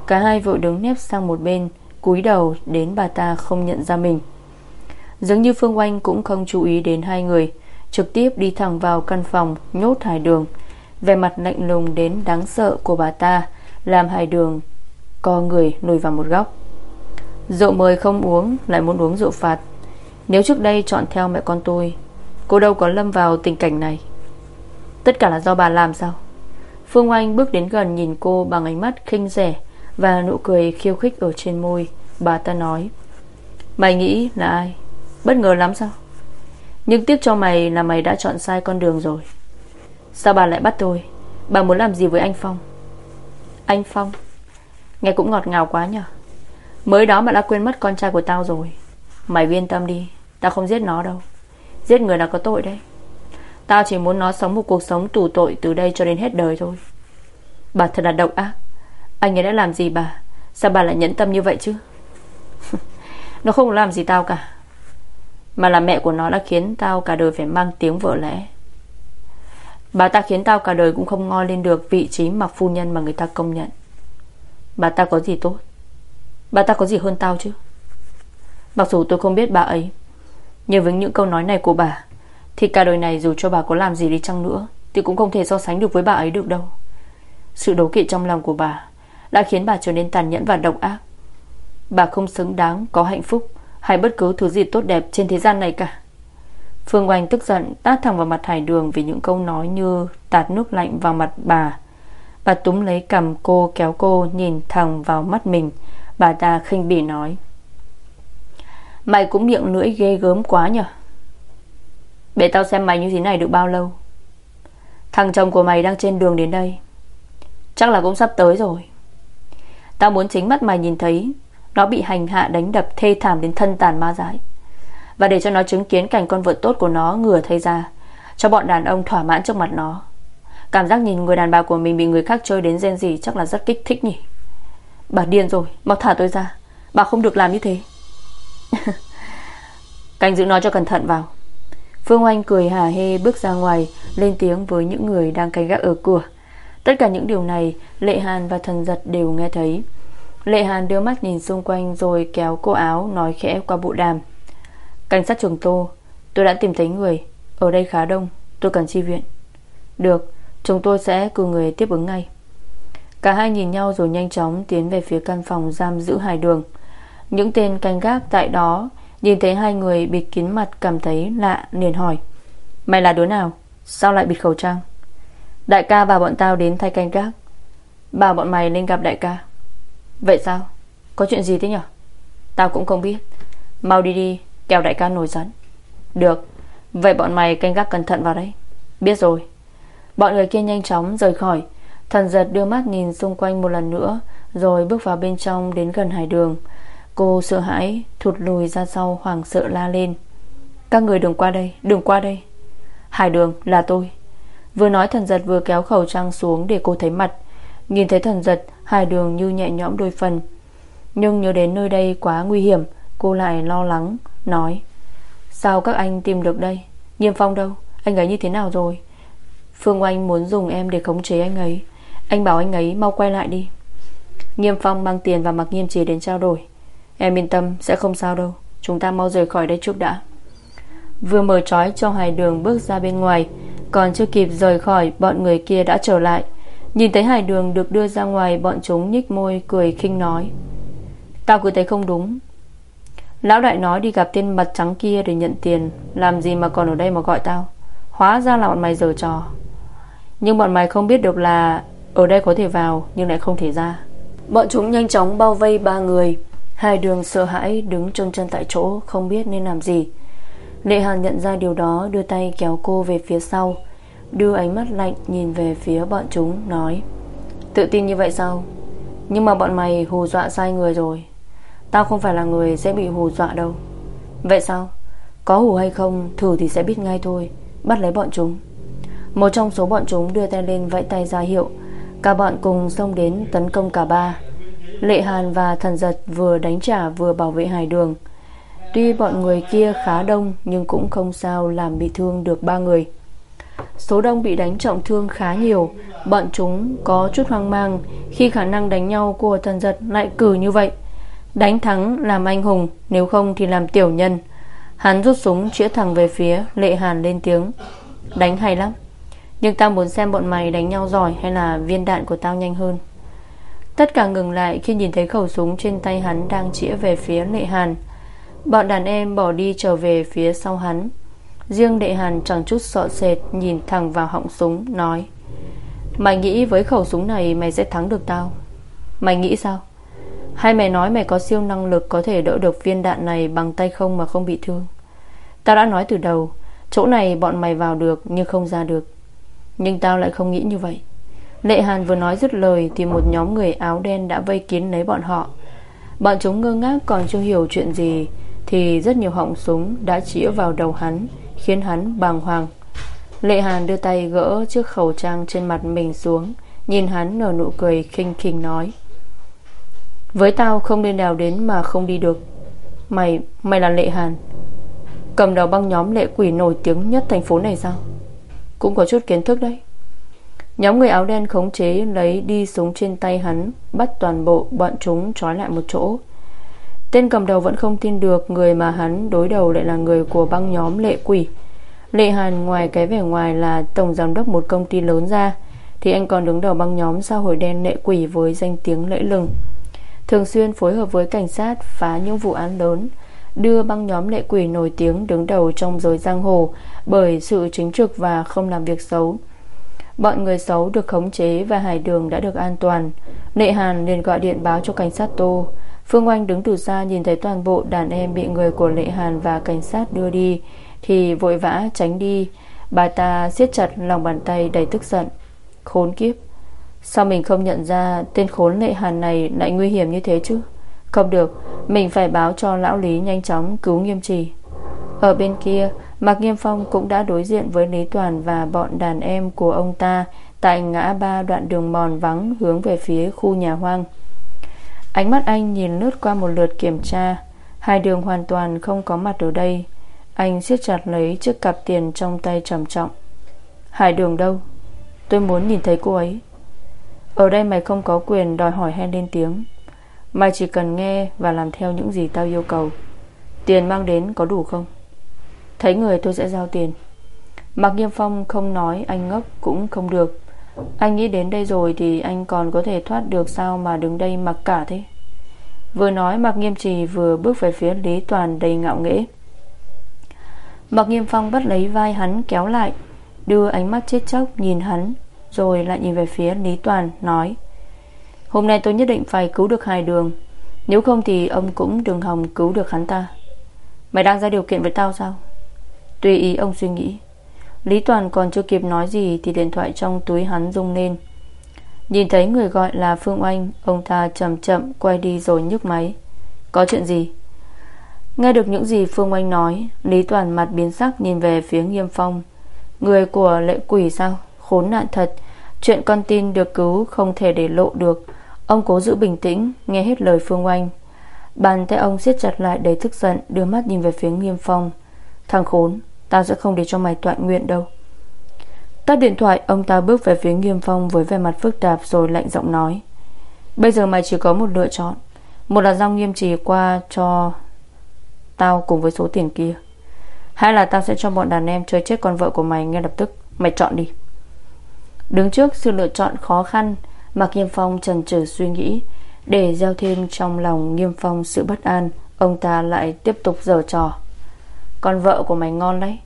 Speaker 1: Cả hai vội đứng nép sang một bên, cúi đầu đến bà ta không nhận ra mình. Dường như Phương Oanh cũng không chú ý đến hai người, Trực tiếp đi thẳng vào căn phòng Nhốt hải đường. Về mặt lạnh lùng đến đáng sợ của bà ta. Làm hai đường, Co người lùi vào một góc. Rượu mời không uống, Lại muốn uống rượu phạt. Nếu trước đây chọn theo mẹ con tôi, Cô đâu có lâm vào tình cảnh này. Tất cả là do bà làm sao? Phương Oanh bước đến gần nhìn cô Bằng ánh mắt khinh rẻ Và nụ cười khiêu khích ở trên môi. Bà ta nói, Mày nghĩ là ai? Bất ngờ lắm sao? Nhưng tiếc cho mày là mày đã chọn sai con đường rồi. Sao bà lại bắt tôi? Bà muốn làm gì với anh Phong? Anh Phong, Nghe cũng ngọt ngào quá nhở Mới đó mà đã quên mất con trai của tao rồi. Mày yên tâm đi, Tao không giết nó đâu. Giết người là có tội đấy. Tao chỉ muốn nó sống một cuộc sống tù tội Từ đây cho đến hết đời thôi. Bà thật là độc ác. Anh ấy đã làm gì bà? Sao bà lại nhẫn tâm như vậy chứ? Nó không làm gì tao cả. Mà là mẹ của nó đã khiến tao cả đời phải mang tiếng vợ lẽ. Bà ta khiến tao cả đời cũng không ngon lên được Vị trí mặc phu nhân mà người ta công nhận. Bà ta có gì tốt? Bà ta có gì hơn tao chứ? Mặc dù tôi không biết bà ấy, Nhưng với những câu nói này của bà, Thì cả đời này dù cho bà có làm gì đi chăng nữa, Thì cũng không thể so sánh được với bà ấy được đâu. Sự đấu kỵ trong lòng của bà Đã khiến bà trở nên tàn nhẫn và độc ác. Bà không xứng đáng có hạnh phúc Hay bất cứ thứ gì tốt đẹp trên thế gian này cả. Phương Oanh tức giận, Tát thẳng vào mặt Hải Đường Vì những câu nói như tạt nước lạnh vào mặt bà. Bà túm lấy cầm cô, kéo cô Nhìn thẳng vào mắt mình. Bà ta khinh bỉ nói, Mày cũng miệng lưỡi ghê gớm quá nhở? Để tao xem mày như thế này được bao lâu? Thằng chồng của mày đang trên đường đến đây. Chắc là cũng sắp tới rồi. Tao muốn chính mắt mày nhìn thấy, Nó bị hành hạ đánh đập thê thảm đến thân tàn ma dại. Và để cho nó chứng kiến cảnh con vợ tốt của nó ngửa thay ra, Cho bọn đàn ông thỏa mãn trước mặt nó. Cảm giác nhìn người đàn bà của mình bị người khác chơi đến gen gì Chắc là rất kích thích nhỉ? Bà điên rồi, Mau thả tôi ra, Bà không được làm như thế. Canh giữ nó cho cẩn thận vào. Phương Oanh cười hà hê bước ra ngoài, Lên tiếng với những người đang canh gác ở cửa. Tất cả những điều này, Lệ Hàn và thần giật đều nghe thấy. Lệ Hàn đưa mắt nhìn xung quanh Rồi kéo cô áo, nói khẽ qua bộ đàm. Cảnh sát trường Tô Tôi đã tìm thấy người Ở đây khá đông, Tôi cần chi viện. Được, Chúng tôi sẽ cử người tiếp ứng ngay. Cả hai nhìn nhau rồi nhanh chóng Tiến về phía căn phòng giam giữ hải đường. Những tên canh gác tại đó Nhìn thấy hai người bịt kín mặt Cảm thấy lạ, liền hỏi, Mày là đứa nào? Sao lại bịt khẩu trang? Đại ca và bọn tao đến thay canh gác. Bảo bọn mày lên gặp đại ca. Vậy sao? Có chuyện gì thế nhở? Tao cũng không biết. Mau đi đi kéo đại ca nổi giận. Được, Vậy bọn mày canh gác cẩn thận vào đấy Biết rồi. Bọn người kia nhanh chóng rời khỏi. Thần giật đưa mắt nhìn xung quanh một lần nữa, Rồi bước vào bên trong đến gần hải đường. Cô sợ hãi Thụt lùi ra sau, hoảng sợ la lên. Các người đừng qua đây, Đừng qua đây. Hải đường, là tôi. Vừa nói thần giật vừa kéo khẩu trang xuống để cô thấy mặt. Nhìn thấy thần giật, Hải đường như nhẹ nhõm đôi phần. Nhưng nhớ đến nơi đây quá nguy hiểm, Cô lại lo lắng. Nói, Sao các anh tìm được đây? Nghiêm phong đâu? Anh ấy như thế nào rồi? Phương Oanh muốn dùng em để khống chế anh ấy. Anh bảo anh ấy mau quay lại đi. Nghiêm phong mang tiền và mặc nghiêm trì đến trao đổi. Em yên tâm, sẽ không sao đâu. Chúng ta mau rời khỏi đây trước đã. Vừa mở trói cho Hải Đường bước ra bên ngoài, Còn chưa kịp rời khỏi, Bọn người kia đã trở lại. Nhìn thấy Hải Đường được đưa ra ngoài, Bọn chúng nhích môi, cười khinh nói, Tao cứ thấy không đúng. Lão đại nói đi gặp tên mặt trắng kia Để nhận tiền. Làm gì mà còn ở đây mà gọi tao? Hóa ra là bọn mày giở trò. Nhưng bọn mày không biết được là Ở đây có thể vào, nhưng lại không thể ra. Bọn chúng nhanh chóng bao vây ba người. Hai đường sợ hãi đứng chôn chân tại chỗ, Không biết nên làm gì. Lệ Hàn nhận ra điều đó, Đưa tay kéo cô về phía sau. Đưa ánh mắt lạnh nhìn về phía bọn chúng, Nói, Tự tin như vậy sao? Nhưng mà bọn mày hù dọa sai người rồi. Tao không phải là người sẽ bị hù dọa đâu. Vậy sao? Có hù hay không, thử thì sẽ biết ngay thôi. Bắt lấy bọn chúng. Một trong số bọn chúng đưa tay lên vẫy tay ra hiệu. Cả bọn cùng xông đến tấn công cả ba. Lệ Hàn và thần giật vừa đánh trả vừa bảo vệ hải đường. Tuy bọn người kia khá đông, Nhưng cũng không sao làm bị thương được ba người. Số đông bị đánh trọng thương khá nhiều. Bọn chúng có chút hoang mang Khi khả năng đánh nhau của thần giật lại cử như vậy. Đánh thắng làm anh hùng, Nếu không thì làm tiểu nhân. Hắn rút súng chĩa thẳng về phía Lệ Hàn lên tiếng. Đánh hay lắm. Nhưng tao muốn xem bọn mày đánh nhau giỏi Hay là viên đạn của tao nhanh hơn. Tất cả ngừng lại khi nhìn thấy khẩu súng trên tay hắn đang chĩa về phía Lệ Hàn. Bọn đàn em bỏ đi trở về phía sau hắn. Riêng Lệ Hàn chẳng chút sợ sệt Nhìn thẳng vào họng súng, Nói, Mày nghĩ với khẩu súng này mày sẽ thắng được tao? Mày nghĩ sao? Hay mày nói mày có siêu năng lực Có thể đỡ được viên đạn này bằng tay không mà không bị thương. Tao đã nói từ đầu, Chỗ này bọn mày vào được Nhưng không ra được. Nhưng tao lại không nghĩ như vậy. Lệ Hàn vừa nói dứt lời Thì một nhóm người áo đen đã vây kín lấy bọn họ. Bọn chúng ngơ ngác còn chưa hiểu chuyện gì Thì rất nhiều họng súng đã chĩa vào đầu hắn, Khiến hắn bàng hoàng. Lệ Hàn đưa tay gỡ chiếc khẩu trang trên mặt mình xuống, Nhìn hắn nở nụ cười khinh khinh nói với tao không nên đèo đến mà không đi được. Mày, mày là Lệ Hàn. Cầm đầu băng nhóm lệ quỷ nổi tiếng nhất thành phố này sao? Cũng có chút kiến thức đấy. Nhóm người áo đen khống chế lấy đi súng trên tay hắn Bắt toàn bộ bọn chúng trói lại một chỗ. Tên cầm đầu vẫn không tin được Người mà hắn đối đầu lại là người của băng nhóm lệ quỷ. Lệ Hàn ngoài cái vẻ ngoài là tổng giám đốc một công ty lớn ra Thì anh còn đứng đầu băng nhóm xã hội đen lệ quỷ với danh tiếng lẫy lừng. Thường xuyên phối hợp với cảnh sát phá những vụ án lớn, Đưa băng nhóm lệ quỷ nổi tiếng đứng đầu trong giới giang hồ Bởi sự chính trực và không làm việc xấu. Bọn người xấu được khống chế Và hải đường đã được an toàn. Lệ Hàn liền gọi điện báo cho cảnh sát Tô. Phương Oanh đứng từ xa nhìn thấy toàn bộ đàn em Bị người của Lệ Hàn và cảnh sát đưa đi, Thì vội vã tránh đi. Bà ta siết chặt lòng bàn tay đầy tức giận, Khốn kiếp. Sao mình không nhận ra Tên khốn Lệ Hàn này lại nguy hiểm như thế chứ? Không được, Mình phải báo cho lão Lý nhanh chóng cứu nghiêm trì. Ở bên kia, Mạc Nghiêm Phong cũng đã đối diện với Lý Toàn Và bọn đàn em của ông ta Tại ngã ba đoạn đường mòn vắng Hướng về phía khu nhà hoang. Ánh mắt anh nhìn lướt qua một lượt kiểm tra. Hai đường hoàn toàn không có mặt ở đây. Anh siết chặt lấy chiếc cặp tiền trong tay trầm trọng. Hải đường đâu? Tôi muốn nhìn thấy cô ấy. Ở đây mày không có quyền đòi hỏi hay lên tiếng. Mày chỉ cần nghe Và làm theo những gì tao yêu cầu. Tiền mang đến có đủ không? Thấy người tôi sẽ giao tiền. Mạc Nghiêm Phong không nói, anh ngốc cũng không được. Anh nghĩ đến đây rồi Thì anh còn có thể thoát được sao Mà đứng đây mặc cả thế? Vừa nói, Mạc Nghiêm Trì vừa bước về phía Lý Toàn đầy ngạo nghễ. Mạc Nghiêm Phong bắt lấy vai hắn kéo lại, Đưa ánh mắt chết chóc nhìn hắn. Rồi lại nhìn về phía Lý Toàn, Nói, Hôm nay tôi nhất định phải cứu được hai đường, Nếu không thì ông cũng đừng hòng cứu được hắn ta. Mày đang ra điều kiện với tao sao? Tùy ý ông suy nghĩ. Lý Toàn còn chưa kịp nói gì Thì điện thoại trong túi hắn rung lên. Nhìn thấy người gọi là Phương Oanh, Ông ta chậm chậm quay đi rồi nhức máy. Có chuyện gì? Nghe được những gì Phương Oanh nói, Lý Toàn mặt biến sắc nhìn về phía Nghiêm Phong. Người của lệ quỷ sao? Khốn nạn thật. Chuyện con tin được cứu không thể để lộ được. Ông cố giữ bình tĩnh, Nghe hết lời Phương Oanh. Bàn tay ông siết chặt lại đầy tức giận, Đưa mắt nhìn về phía Nghiêm Phong. Thằng khốn, Tao sẽ không để cho mày toại nguyện đâu. Tắt điện thoại, Ông ta bước về phía Nghiêm Phong Với vẻ mặt phức tạp rồi lạnh giọng nói. Bây giờ mày chỉ có một lựa chọn. Một là giao nghiêm trì qua cho Tao cùng với số tiền kia. Hai là tao sẽ cho bọn đàn em Chơi chết con vợ của mày, ngay lập tức. Mày chọn đi. Đứng trước sự lựa chọn khó khăn Mạc Nghiêm Phong trần trở suy nghĩ. Để gieo thêm trong lòng Nghiêm Phong sự bất an, Ông ta lại tiếp tục giở trò. Con vợ của mày ngon đấy.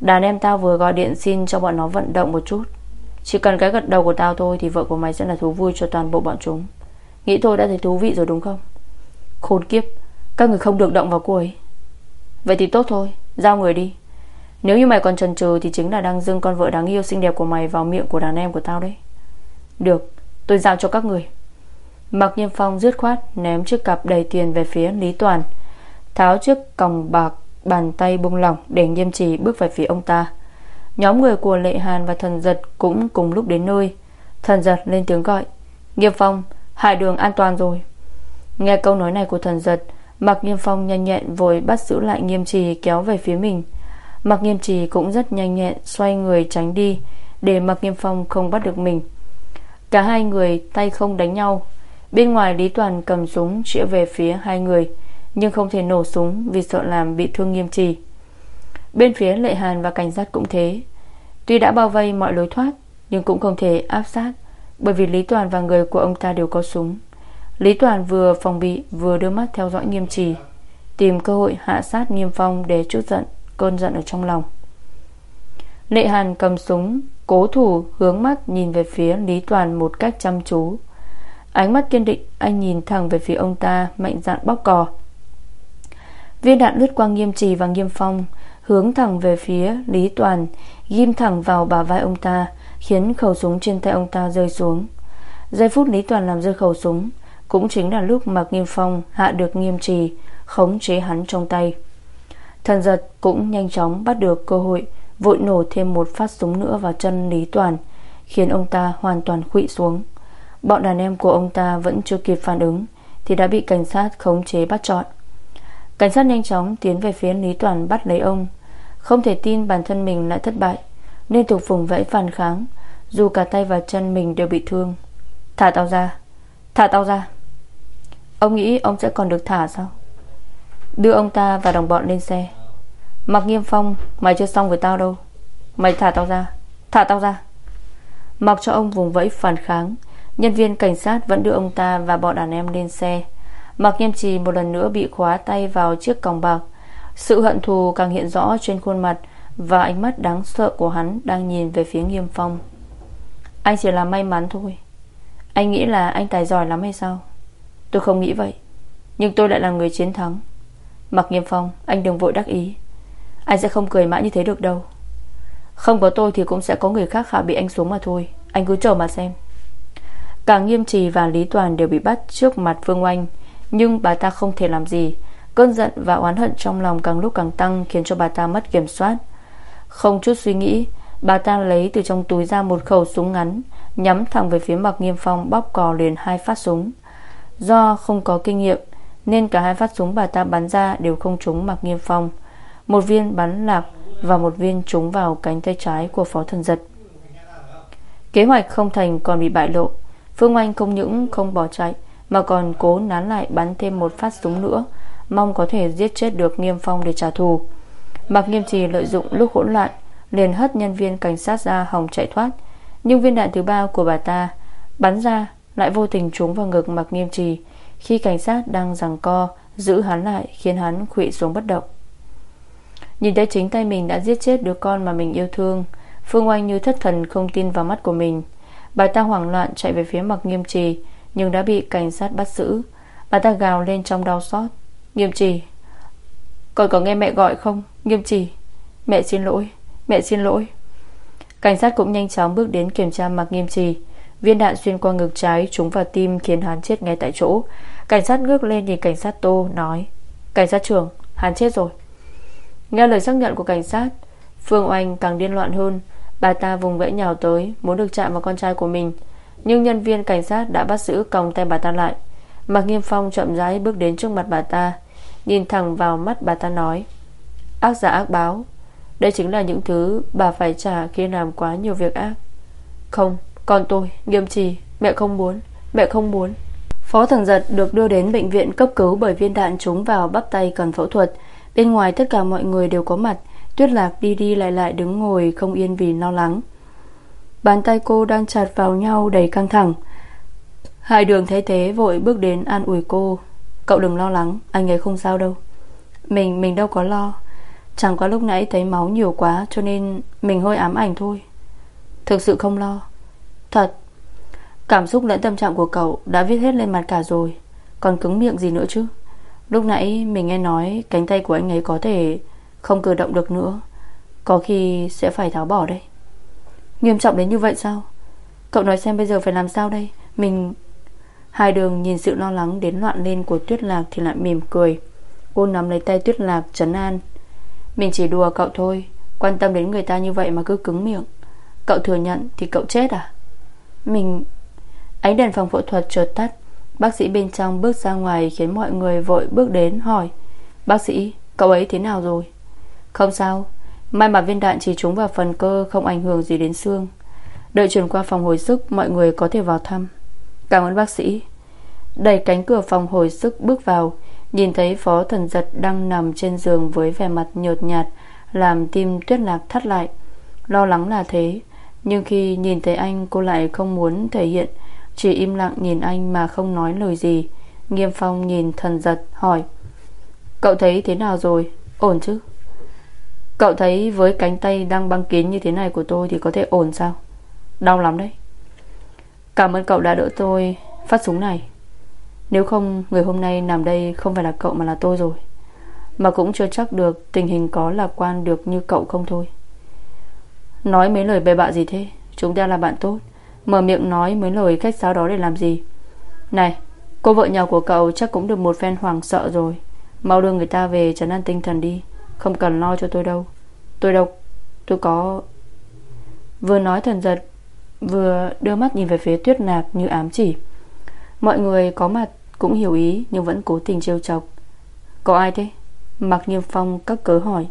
Speaker 1: Đàn em tao vừa gọi điện xin cho bọn nó vận động một chút. Chỉ cần cái gật đầu của tao thôi Thì vợ của mày sẽ là thú vui cho toàn bộ bọn chúng. Nghĩ thôi đã thấy thú vị rồi đúng không? Khốn kiếp, Các người không được động vào cô ấy. Vậy thì tốt thôi, Giao người đi. Nếu như mày còn chần chừ Thì chính là đang dưng con vợ đáng yêu xinh đẹp của mày Vào miệng của đàn em của tao đấy. Được, tôi giao cho các người. Mạc Nhiên Phong dứt khoát Ném chiếc cặp đầy tiền về phía Lý Toàn, Tháo chiếc còng bạc Bàn tay buông lỏng để nghiêm trì bước về phía ông ta. Nhóm người của Lệ Hàn và thần giật Cũng cùng lúc đến nơi. Thần giật lên tiếng gọi, Nghiêm phong Hải đường an toàn rồi. Nghe câu nói này của thần giật Mặc nghiêm phong nhanh nhẹn vội bắt giữ lại nghiêm trì kéo về phía mình. Mặc nghiêm trì cũng rất nhanh nhẹn Xoay người tránh đi Để mặc nghiêm phong không bắt được mình. Cả hai người tay không đánh nhau. Bên ngoài Lý Toàn cầm súng chĩa về phía hai người Nhưng không thể nổ súng Vì sợ làm bị thương nghiêm trì. Bên phía Lệ Hàn và cảnh sát cũng thế. Tuy đã bao vây mọi lối thoát Nhưng cũng không thể áp sát Bởi vì Lý Toàn và người của ông ta đều có súng. Lý Toàn vừa phòng bị Vừa đưa mắt theo dõi nghiêm trì Tìm cơ hội hạ sát nghiêm phong Để chút giận, cơn giận ở trong lòng. Lệ Hàn cầm súng, Cố thủ hướng mắt nhìn về phía Lý Toàn một cách chăm chú. Ánh mắt kiên định, Anh nhìn thẳng về phía ông ta, Mạnh dạn bóc cò. Viên đạn lướt qua nghiêm trì và nghiêm phong, Hướng thẳng về phía Lý Toàn, Ghim thẳng vào bả vai ông ta, Khiến khẩu súng trên tay ông ta rơi xuống. Giây phút Lý Toàn làm rơi khẩu súng, Cũng chính là lúc Mạc Nghiêm Phong Hạ được nghiêm trì, Khống chế hắn trong tay. Thần giật cũng nhanh chóng bắt được cơ hội, Vội nổ thêm một phát súng nữa vào chân Lý Toàn, Khiến ông ta hoàn toàn khụy xuống. Bọn đàn em của ông ta vẫn chưa kịp phản ứng, Thì đã bị cảnh sát khống chế bắt trọn Cảnh sát nhanh chóng tiến về phía Lý Toàn bắt lấy ông. Không thể tin bản thân mình lại thất bại, Liên tục vùng vẫy phản kháng, Dù cả tay và chân mình đều bị thương. Thả tao ra, Thả tao ra. Ông nghĩ ông sẽ còn được thả sao? Đưa ông ta và đồng bọn lên xe. Mặc nghiêm phong, Mày chưa xong với tao đâu. Mày thả tao ra. Thả tao ra. Mặc cho ông vùng vẫy phản kháng, Nhân viên cảnh sát vẫn đưa ông ta và bọn đàn em lên xe. Mặc nghiêm trì một lần nữa bị khóa tay vào chiếc còng bạc. Sự hận thù càng hiện rõ trên khuôn mặt Và ánh mắt đáng sợ của hắn Đang nhìn về phía nghiêm phong. Anh chỉ là may mắn thôi. Anh nghĩ là anh tài giỏi lắm hay sao? Tôi không nghĩ vậy. Nhưng tôi lại là người chiến thắng. Mặc nghiêm phong, Anh đừng vội đắc ý. Anh sẽ không cười mãi như thế được đâu. Không có tôi thì cũng sẽ có người khác hạ bị anh xuống mà thôi. Anh cứ chờ mà xem. Cả nghiêm trì và Lý Toàn đều bị bắt trước mặt Phương Oanh, Nhưng bà ta không thể làm gì. Cơn giận và oán hận trong lòng càng lúc càng tăng Khiến cho bà ta mất kiểm soát. Không chút suy nghĩ, Bà ta lấy từ trong túi ra một khẩu súng ngắn, Nhắm thẳng về phía mặt nghiêm phong Bóp cò liền hai phát súng. Do không có kinh nghiệm nên cả hai phát súng bà ta bắn ra Đều không trúng mặc nghiêm phong. Một viên bắn lạc Và một viên trúng vào cánh tay trái của phó thần giật. Kế hoạch không thành còn bị bại lộ. Phương Oanh không những không bỏ chạy, Mà còn cố nán lại bắn thêm một phát súng nữa, Mong có thể giết chết được Nghiêm Phong để trả thù. Mạc Nghiêm Trì lợi dụng lúc hỗn loạn, Liền hất nhân viên cảnh sát ra hòng chạy thoát. Nhưng viên đạn thứ ba của bà ta Bắn ra, lại vô tình trúng vào ngực Mạc Nghiêm Trì khi cảnh sát đang giằng co, Giữ hắn lại khiến hắn khụy xuống bất động. Nhìn thấy chính tay mình đã giết chết đứa con mà mình yêu thương, Phương Oanh như thất thần không tin vào mắt của mình. Bà ta hoảng loạn chạy về phía mặt nghiêm trì, Nhưng đã bị cảnh sát bắt giữ. Bà ta gào lên trong đau xót. Nghiêm trì, Còn có nghe mẹ gọi không? Nghiêm trì, Mẹ xin lỗi, Mẹ xin lỗi. Cảnh sát cũng nhanh chóng bước đến kiểm tra mặt nghiêm trì. Viên đạn xuyên qua ngực trái Trúng vào tim khiến hắn chết ngay tại chỗ. Cảnh sát ngước lên nhìn cảnh sát Tô nói Cảnh sát trưởng hắn chết rồi. Nghe lời xác nhận của cảnh sát Phương Oanh càng điên loạn hơn. Bà ta vùng vẫy nhào tới Muốn được chạm vào con trai của mình. Nhưng nhân viên cảnh sát đã bắt giữ còng tay bà ta lại. Mạc Nghiêm Phong chậm rãi bước đến trước mặt bà ta Nhìn thẳng vào mắt bà ta nói Ác giả ác báo Đây chính là những thứ bà phải trả Khi làm quá nhiều việc ác. Không, con tôi, nghiêm trì Mẹ không muốn, mẹ không muốn. Phó thần giật được đưa đến bệnh viện cấp cứu Bởi viên đạn trúng vào bắp tay cần phẫu thuật. Bên ngoài tất cả mọi người đều có mặt, Tuyết lạc đi đi lại lại đứng ngồi Không yên vì lo lắng. Bàn tay cô đang chặt vào nhau đầy căng thẳng. Hai đường thấy thế vội bước đến an ủi cô. Cậu đừng lo lắng, Anh ấy không sao đâu. Mình mình đâu có lo. Chẳng qua lúc nãy thấy máu nhiều quá Cho nên mình hơi ám ảnh thôi. Thực sự không lo. Thật Cảm xúc lẫn tâm trạng của cậu Đã viết hết lên mặt cả rồi. Còn cứng miệng gì nữa chứ? Lúc nãy mình nghe nói Cánh tay của anh ấy có thể không cử động được nữa. Có khi sẽ phải tháo bỏ đây Nghiêm trọng đến như vậy sao? Cậu nói xem bây giờ phải làm sao đây? Mình Hai đường nhìn sự lo lắng đến loạn lên của Tuyết Lạc Thì lại mỉm cười. Cô nắm lấy tay Tuyết Lạc trấn an. Mình chỉ đùa cậu thôi, Quan tâm đến người ta như vậy mà cứ cứng miệng. Cậu thừa nhận thì cậu chết à? Mình Ánh đèn phòng phẫu thuật chợt tắt. Bác sĩ bên trong bước ra ngoài Khiến mọi người vội bước đến hỏi, Bác sĩ, cậu ấy thế nào rồi? Không sao. May mà viên đạn chỉ trúng vào phần cơ, Không ảnh hưởng gì đến xương. Đợi chuyển qua phòng hồi sức, Mọi người có thể vào thăm. Cảm ơn bác sĩ. Đẩy cánh cửa phòng hồi sức bước vào, Nhìn thấy phó thần giật đang nằm trên giường Với vẻ mặt nhợt nhạt, Làm tim tuyết lạc thắt lại. Lo lắng là thế, Nhưng khi nhìn thấy anh, cô lại không muốn thể hiện chỉ im lặng nhìn anh mà không nói lời gì. Nghiêm phong nhìn thần giật, hỏi, Cậu thấy thế nào rồi? Ổn chứ? Cậu thấy với cánh tay đang băng kín như thế này của tôi Thì có thể ổn sao? Đau lắm đấy. Cảm ơn cậu đã đỡ tôi phát súng này. Nếu không, người hôm nay nằm đây Không phải là cậu mà là tôi rồi. Mà cũng chưa chắc được tình hình có lạc quan được như cậu không thôi. Nói mấy lời bề bạ gì thế? Chúng ta là bạn tốt. Mở miệng nói mấy lời khách sáo đó để làm gì? Này, Cô vợ nhỏ của cậu chắc cũng được một phen hoàng sợ rồi. Mau đưa người ta về trấn an tinh thần đi, Không cần lo cho tôi đâu. Tôi đâu, Tôi có Vừa nói thần giật, Vừa đưa mắt nhìn về phía tuyết nạp như ám chỉ. Mọi người có mặt Cũng hiểu ý nhưng vẫn cố tình trêu chọc. Có ai thế? Mặc Niêm Phong các cớ hỏi.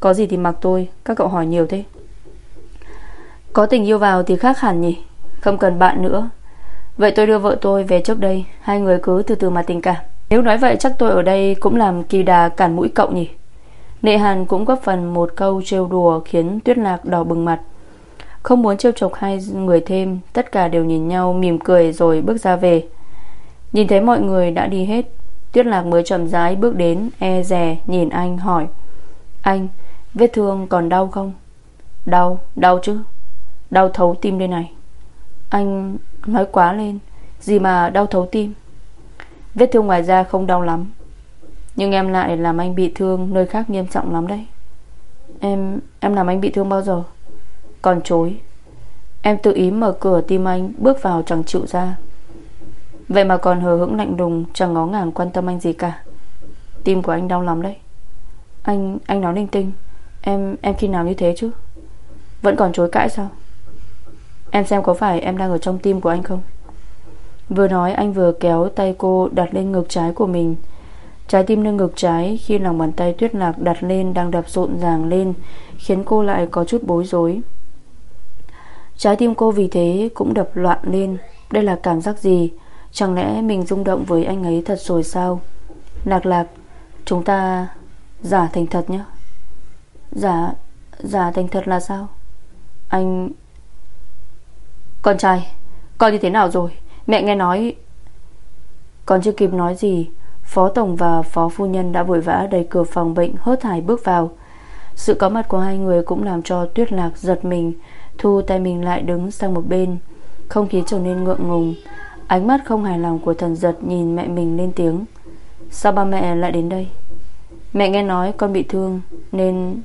Speaker 1: Có gì thì mặc tôi, Các cậu hỏi nhiều thế. Có tình yêu vào thì khác hẳn nhỉ? Không cần bạn nữa. Vậy tôi đưa vợ tôi về trước đây. Hai người cứ từ từ mà tình cảm. Nếu nói vậy chắc tôi ở đây cũng làm kỳ đà cản mũi cậu nhỉ? Nệ Hàn cũng góp phần một câu trêu đùa Khiến Tuyết Lạc đỏ bừng mặt. Không muốn trêu chọc hai người thêm Tất cả đều nhìn nhau mỉm cười rồi bước ra về. Nhìn thấy mọi người đã đi hết Tuyết Lạc mới chậm rãi bước đến E rè nhìn anh hỏi. Anh vết thương còn đau không? Đau, đau chứ. Đau thấu tim đây này. Anh nói quá lên, Gì mà đau thấu tim. Vết thương ngoài da không đau lắm, Nhưng em lại làm anh bị thương Nơi khác nghiêm trọng lắm đấy. Em em làm anh bị thương bao giờ? Còn chối. Em tự ý mở cửa tim anh Bước vào chẳng chịu ra. Vậy mà còn hờ hững lạnh đùng Chẳng ngó ngàng quan tâm anh gì cả. Tim của anh đau lắm đấy. Anh anh nói linh tinh, Em em khi nào như thế chứ? Vẫn còn chối cãi sao? Em xem có phải em đang ở trong tim của anh không? Vừa nói, anh vừa kéo tay cô đặt lên ngực trái của mình. Trái tim nơi ngực trái, Khi lòng bàn tay tuyết lạc đặt lên Đang đập rộn ràng lên, Khiến cô lại có chút bối rối. Trái tim cô vì thế cũng đập loạn lên. Đây là cảm giác gì? Chẳng lẽ mình rung động với anh ấy thật rồi sao? Lạc lạc, Chúng ta giả thành thật nhé. Giả Giả thành thật là sao? Anh con trai, Con như thế nào rồi? Mẹ nghe nói Còn chưa kịp nói gì, Phó Tổng và Phó Phu Nhân đã vội vã đẩy cửa phòng bệnh hớt hải bước vào. Sự có mặt của hai người cũng làm cho Tuyết Lạc giật mình, Thu tay mình lại đứng sang một bên. Không khí trở nên ngượng ngùng, Ánh mắt không hài lòng của thần giật Nhìn mẹ mình lên tiếng. Sao ba mẹ lại đến đây? Mẹ nghe nói con bị thương, Nên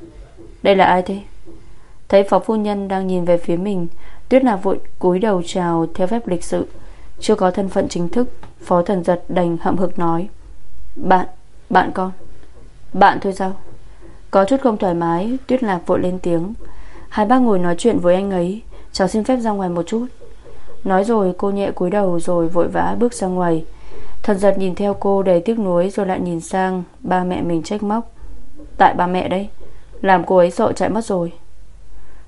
Speaker 1: Đây là ai thế? Thấy phó phu nhân đang nhìn về phía mình Tuyết lạc vội cúi đầu chào theo phép lịch sự. Chưa có thân phận chính thức Phó thần giật đành hậm hực nói Bạn, bạn con. Bạn thôi sao? Có chút không thoải mái Tuyết lạc vội lên tiếng Hai bác ngồi nói chuyện với anh ấy Cháu xin phép ra ngoài một chút. Nói rồi cô nhẹ cúi đầu rồi vội vã bước ra ngoài. Thần giật nhìn theo cô đầy tiếc nuối Rồi lại nhìn sang ba mẹ mình trách móc. Tại ba mẹ đấy Làm cô ấy sợ chạy mất rồi.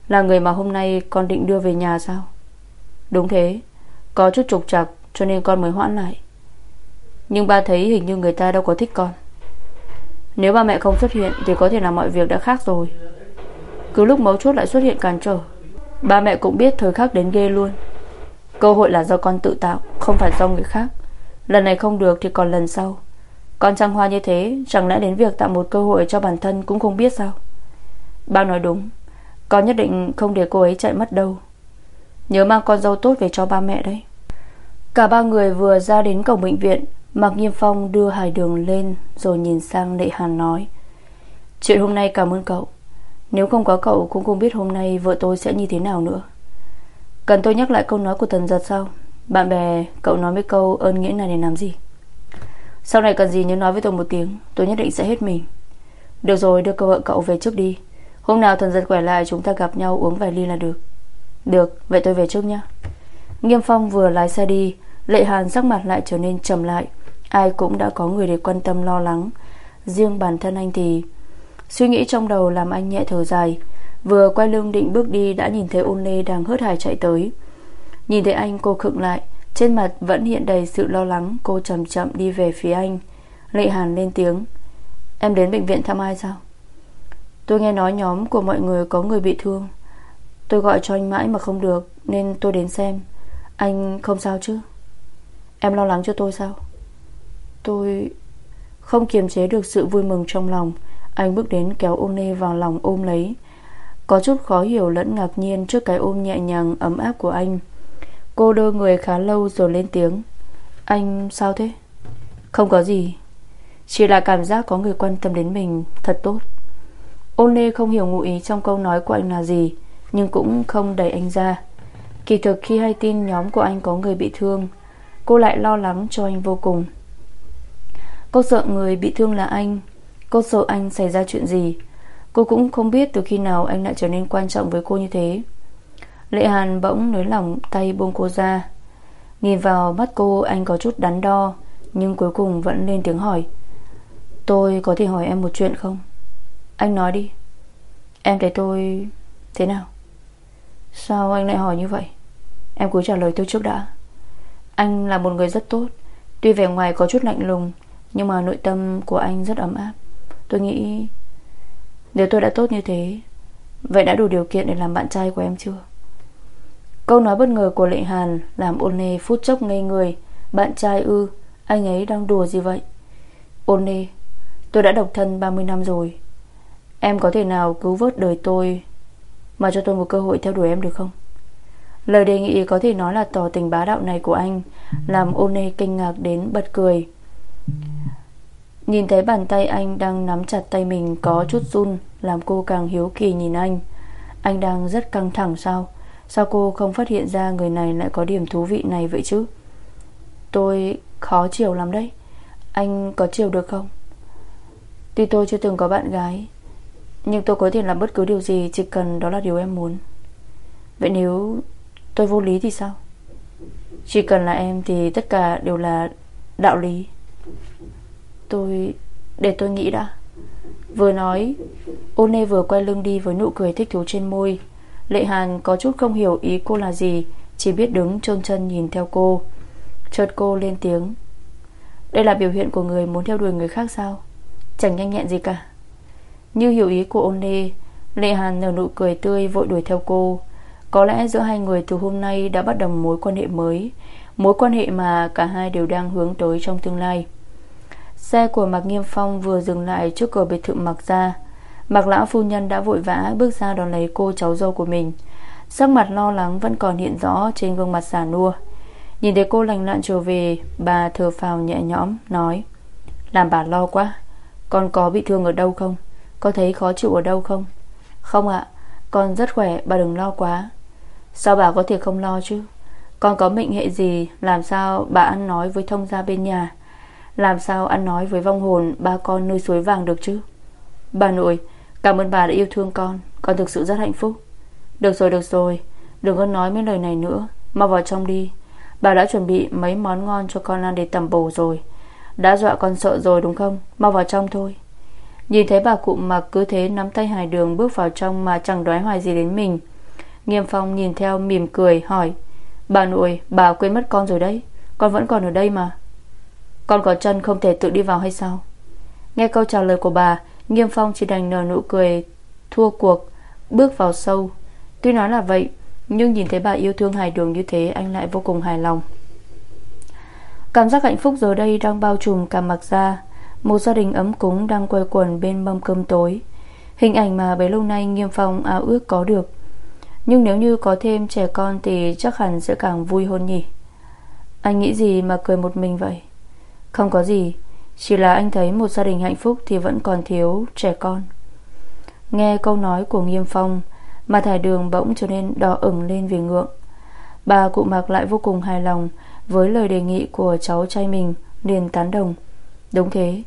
Speaker 1: Là người mà hôm nay con định đưa về nhà sao? Đúng thế, Có chút trục trặc cho nên con mới hoãn lại. Nhưng ba thấy hình như người ta đâu có thích con. Nếu ba mẹ không xuất hiện Thì có thể là mọi việc đã khác rồi. Cứ lúc mấu chốt lại xuất hiện cản trở. Ba mẹ cũng biết thời khắc đến ghê luôn. Cơ hội là do con tự tạo, Không phải do người khác. Lần này không được thì còn lần sau. Con trăng hoa như thế, Chẳng lẽ đến việc tạo một cơ hội cho bản thân Cũng không biết sao? Ba nói đúng. Con nhất định không để cô ấy chạy mất đâu. Nhớ mang con dâu tốt về cho ba mẹ đấy. Cả ba người vừa ra đến cổng bệnh viện, Mạc Nghiêm Phong đưa Hải Đường lên Rồi nhìn sang Lệ Hàn nói, Chuyện hôm nay cảm ơn cậu. Nếu không có cậu cũng không biết hôm nay Vợ tôi sẽ như thế nào nữa. Cần tôi nhắc lại câu nói của thần giật sao Bạn bè, cậu nói mấy câu ơn nghĩa này để làm gì? Sau này cần gì nhớ nói với tôi một tiếng, Tôi nhất định sẽ hết mình. Được rồi, đưa cậu vợ cậu về trước đi. Hôm nào thần giật khỏe lại, chúng ta gặp nhau uống vài ly là được. Được, vậy tôi về trước nhé. Nghiêm Phong vừa lái xe đi, Lệ Hàn sắc mặt lại trở nên trầm lại. Ai cũng đã có người để quan tâm, lo lắng. Riêng bản thân anh thì Suy nghĩ trong đầu làm anh nhẹ thở dài. Vừa quay lưng định bước đi Đã nhìn thấy ôn lê đang hớt hải chạy tới. Nhìn thấy anh, cô khựng lại. Trên mặt vẫn hiện đầy sự lo lắng, Cô chậm chậm đi về phía anh. Lệ Hàn lên tiếng. Em đến bệnh viện thăm ai sao? Tôi nghe nói nhóm của mọi người có người bị thương. Tôi gọi cho anh mãi mà không được, Nên tôi đến xem. Anh không sao chứ? Em lo lắng cho tôi sao? Tôi không kiềm chế được sự vui mừng trong lòng. Anh bước đến kéo ôn nê vào lòng ôm lấy. Có chút khó hiểu lẫn ngạc nhiên Trước cái ôm nhẹ nhàng, ấm áp của anh. Cô đơ người khá lâu rồi lên tiếng. Anh sao thế? Không có gì. Chỉ là cảm giác có người quan tâm đến mình, Thật tốt. Ôn Lê không hiểu ngụ ý trong câu nói của anh là gì, Nhưng cũng không đẩy anh ra. Kỳ thực khi hay tin nhóm của anh có người bị thương, Cô lại lo lắng cho anh vô cùng. Cô sợ người bị thương là anh, Cô sợ anh xảy ra chuyện gì. Cô cũng không biết từ khi nào anh lại trở nên quan trọng với cô như thế. Lệ Hàn bỗng nới lỏng tay buông cô ra. Nhìn vào mắt cô, anh có chút đắn đo, Nhưng cuối cùng vẫn lên tiếng hỏi. Tôi có thể hỏi em một chuyện không? Anh nói đi. Em thấy tôi thế nào? Sao anh lại hỏi như vậy? Em cứ trả lời tôi trước đã. Anh là một người rất tốt. Tuy vẻ ngoài có chút lạnh lùng, Nhưng mà nội tâm của anh rất ấm áp. Tôi nghĩ Nếu tôi đã tốt như thế, Vậy đã đủ điều kiện để làm bạn trai của em chưa? Câu nói bất ngờ của Lệ Hàn Làm ôn nê phút chốc ngây người. Bạn trai ư, Anh ấy đang đùa gì vậy? Ôn nê, Tôi đã độc thân 30 năm rồi. Em có thể nào cứu vớt đời tôi Mà cho tôi một cơ hội theo đuổi em được không? Lời đề nghị có thể nói là tỏ tình bá đạo này của anh Làm ôn kinh ngạc đến bật cười. Nhìn thấy bàn tay anh đang nắm chặt tay mình có chút run, Làm cô càng hiếu kỳ nhìn anh. Anh đang rất căng thẳng sao? Sao cô không phát hiện ra người này lại có điểm thú vị này vậy chứ? Tôi khó chiều lắm đấy. Anh có chiều được không? Tuy tôi chưa từng có bạn gái nhưng tôi có thể làm bất cứ điều gì Chỉ cần đó là điều em muốn. Vậy nếu tôi vô lý thì sao? Chỉ cần là em Thì tất cả đều là đạo lý. Tôi, Để tôi nghĩ đã. Vừa nói Ô nê vừa quay lưng đi với nụ cười thích thú trên môi. Lệ Hàn có chút không hiểu ý cô là gì, Chỉ biết đứng trôn chân nhìn theo cô. Chợt cô lên tiếng. Đây là biểu hiện của người muốn theo đuổi người khác sao? Chẳng nhanh nhẹn gì cả. Như hiểu ý của ôn lê Lệ Hàn nở nụ cười tươi, vội đuổi theo cô. Có lẽ giữa hai người từ hôm nay Đã bắt đầu mối quan hệ mới, Mối quan hệ mà cả hai đều đang hướng tới trong tương lai. Xe của Mạc Nghiêm Phong vừa dừng lại trước cửa biệt thự Mạc Gia. Mạc lão phu nhân đã vội vã bước ra đón lấy cô cháu dâu của mình. Sắc mặt lo lắng vẫn còn hiện rõ trên gương mặt xà nua. Nhìn thấy cô lành lặn trở về, Bà thở phào nhẹ nhõm, Nói, Làm bà lo quá, Con có bị thương ở đâu không? Có thấy khó chịu ở đâu không? Không ạ, Con rất khỏe, bà đừng lo quá. Sao bà có thể không lo chứ? Con có mệnh hệ gì, Làm sao bà ăn nói với thông gia bên nhà? Làm sao ăn nói với vong hồn Ba con nơi suối vàng được chứ? Bà nội, Cảm ơn bà đã yêu thương con Con thực sự rất hạnh phúc. Được rồi được rồi, Đừng có nói mấy lời này nữa, Mau vào trong đi. Bà đã chuẩn bị mấy món ngon cho con ăn để tẩm bổ rồi. Đã dọa con sợ rồi đúng không? Mau vào trong thôi. Nhìn thấy bà cụ mặc cứ thế nắm tay Hải Đường Bước vào trong mà chẳng đoái hoài gì đến mình. Nghiêm Phong nhìn theo mỉm cười, hỏi, Bà nội, bà quên mất con rồi đấy. Con vẫn còn ở đây mà. Con có chân không thể tự đi vào hay sao? Nghe câu trả lời của bà, Nghiêm Phong chỉ đành nở nụ cười, Thua cuộc, Bước vào sâu. Tuy nói là vậy, Nhưng nhìn thấy bà yêu thương hài đường như thế, Anh lại vô cùng hài lòng. Cảm giác hạnh phúc giờ đây đang bao trùm cả mặc ra một gia đình ấm cúng Đang quay quần bên mâm cơm tối. Hình ảnh mà bấy lâu nay Nghiêm Phong ao ước có được. Nhưng nếu như có thêm trẻ con Thì chắc hẳn sẽ càng vui hơn nhỉ. Anh nghĩ gì mà cười một mình vậy? Không có gì, chỉ là anh thấy một gia đình hạnh phúc Thì vẫn còn thiếu trẻ con. Nghe câu nói của Nghiêm Phong Mà thải đường bỗng trở nên đỏ ửng lên vì ngượng. Bà cụ mặc lại vô cùng hài lòng Với lời đề nghị của cháu trai mình, liền tán đồng. Đúng thế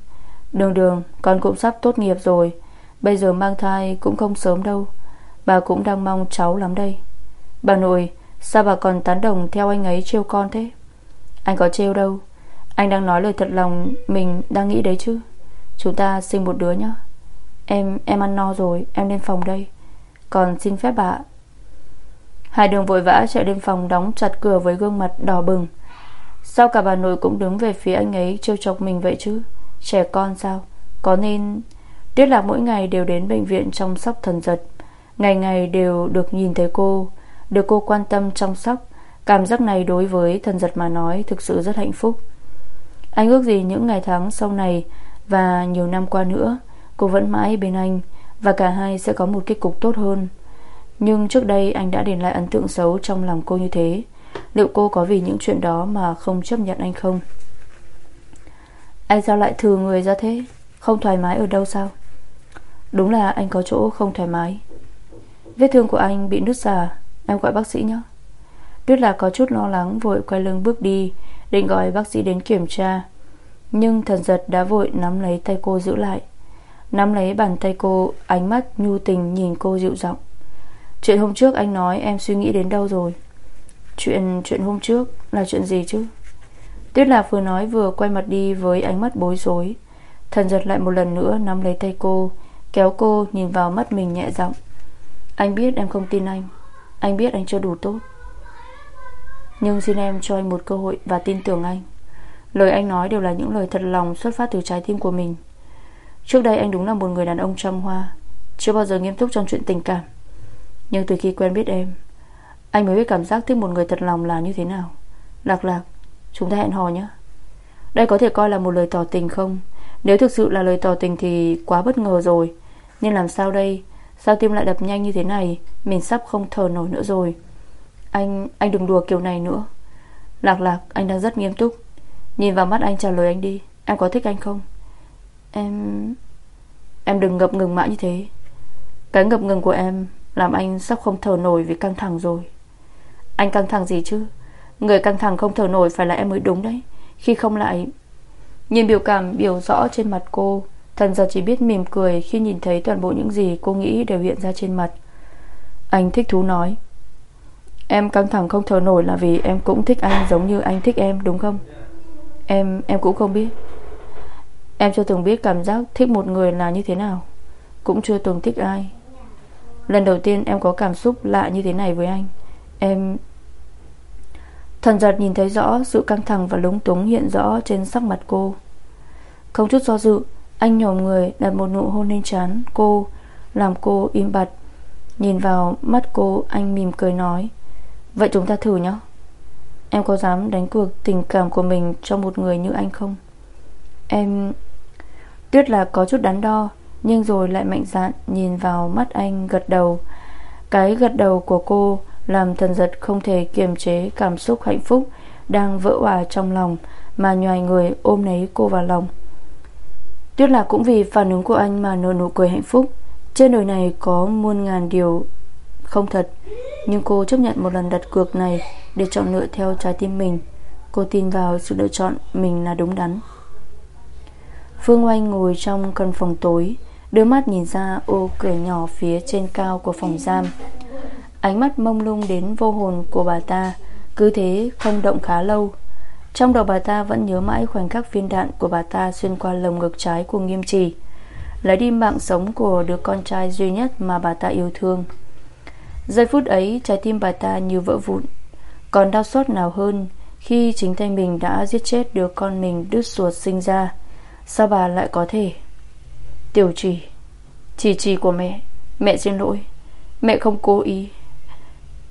Speaker 1: Đường đường, con cũng sắp tốt nghiệp rồi. Bây giờ mang thai cũng không sớm đâu. Bà cũng đang mong cháu lắm đây. Bà nội, Sao bà còn tán đồng theo anh ấy trêu con thế? Anh có trêu đâu. Anh đang nói lời thật lòng Mình đang nghĩ đấy chứ. Chúng ta sinh một đứa nhá. Em em ăn no rồi, Em lên phòng đây. Còn xin phép bà. Hai đường vội vã chạy lên phòng Đóng chặt cửa với gương mặt đỏ bừng. Sao cả bà nội cũng đứng về phía anh ấy Trêu chọc mình vậy chứ? Trẻ con sao? Có nên Tuyết Lạc mỗi ngày đều đến bệnh viện chăm sóc thần giật Ngày ngày đều được nhìn thấy cô, Được cô quan tâm chăm sóc. Cảm giác này đối với thần giật mà nói Thực sự rất hạnh phúc. Anh ước gì những ngày tháng sau này Và nhiều năm qua nữa, Cô vẫn mãi bên anh Và cả hai sẽ có một kết cục tốt hơn. Nhưng trước đây anh đã để lại ấn tượng xấu Trong lòng cô như thế. Liệu cô có vì những chuyện đó mà không chấp nhận anh không? Anh sao lại thừa người ra thế? Không thoải mái ở đâu sao? Đúng là anh có chỗ không thoải mái. Vết thương của anh bị nứt ra, Em gọi bác sĩ nhé. Tuyết là có chút lo lắng, vội quay lưng bước đi, Định gọi bác sĩ đến kiểm tra. Nhưng thần giật đã vội nắm lấy tay cô giữ lại. Nắm lấy bàn tay cô, Ánh mắt nhu tình nhìn cô dịu giọng. Chuyện hôm trước anh nói em suy nghĩ đến đâu rồi? Chuyện chuyện hôm trước Là chuyện gì chứ? Tuyết Lạc vừa nói vừa quay mặt đi Với ánh mắt bối rối. Thần giật lại một lần nữa nắm lấy tay cô, Kéo cô nhìn vào mắt mình nhẹ giọng. Anh biết em không tin anh. Anh biết anh chưa đủ tốt. Nhưng xin em cho anh một cơ hội Và tin tưởng anh. Lời anh nói đều là những lời thật lòng Xuất phát từ trái tim của mình. Trước đây anh đúng là một người đàn ông trăm hoa, Chưa bao giờ nghiêm túc trong chuyện tình cảm. Nhưng từ khi quen biết em, Anh mới biết cảm giác thích một người thật lòng là như thế nào. Lạc lạc Chúng ta hẹn hò nhé. Đây có thể coi là một lời tỏ tình không? Nếu thực sự là lời tỏ tình thì quá bất ngờ rồi. Nên làm sao đây? Sao tim lại đập nhanh như thế này? Mình sắp không thở nổi nữa rồi. Anh, anh đừng đùa kiểu này nữa. Lạc lạc, anh đang rất nghiêm túc. Nhìn vào mắt anh trả lời anh đi. Em có thích anh không? Em... Em đừng ngập ngừng mãi như thế. Cái ngập ngừng của em Làm anh sắp không thở nổi vì căng thẳng rồi. Anh căng thẳng gì chứ? Người căng thẳng không thở nổi phải là em mới đúng đấy. Khi không lại, Nhìn biểu cảm biểu rõ trên mặt cô, Thần giờ chỉ biết mỉm cười Khi nhìn thấy toàn bộ những gì cô nghĩ đều hiện ra trên mặt. Anh thích thú nói, Em căng thẳng không thở nổi là vì em cũng thích anh giống như anh thích em, đúng không? Em em cũng không biết. Em chưa từng biết cảm giác thích một người là như thế nào, Cũng chưa từng thích ai. Lần đầu tiên em có cảm xúc lạ như thế này với anh. Em Thần giật nhìn thấy rõ sự căng thẳng và lúng túng hiện rõ trên sắc mặt cô. Không chút do dự, Anh nhổm người đặt một nụ hôn lên trán cô, Làm cô im bặt. Nhìn vào mắt cô, anh mỉm cười nói, Vậy chúng ta thử nhé Em có dám đánh cuộc tình cảm của mình Cho một người như anh không? Em Tuyết là có chút đắn đo, Nhưng rồi lại mạnh dạn Nhìn vào mắt anh gật đầu. Cái gật đầu của cô làm thần giật không thể kiềm chế Cảm xúc hạnh phúc Đang vỡ hòa trong lòng Mà nhòi người ôm lấy cô vào lòng. Tuyết lạc cũng vì phản ứng của anh Mà nở nụ cười hạnh phúc. Trên đời này có muôn ngàn điều Không thật, Nhưng cô chấp nhận một lần đặt cược này Để chọn lựa theo trái tim mình. Cô tin vào sự lựa chọn mình là đúng đắn. Phương Oanh ngồi trong căn phòng tối, Đưa mắt nhìn ra ô cửa nhỏ phía trên cao của phòng giam. Ánh mắt mông lung đến vô hồn của bà ta, Cứ thế không động khá lâu. Trong đầu bà ta vẫn nhớ mãi khoảnh khắc viên đạn của bà ta xuyên qua lồng ngực trái của nghiêm trì Lấy đi mạng sống của đứa con trai duy nhất mà bà ta yêu thương. Giây phút ấy, trái tim bà ta như vỡ vụn. Còn đau xót nào hơn Khi chính tay mình đã giết chết đứa con mình đứt ruột sinh ra? Sao bà lại có thể? Tiểu trì, Chỉ trì của mẹ Mẹ xin lỗi. Mẹ không cố ý.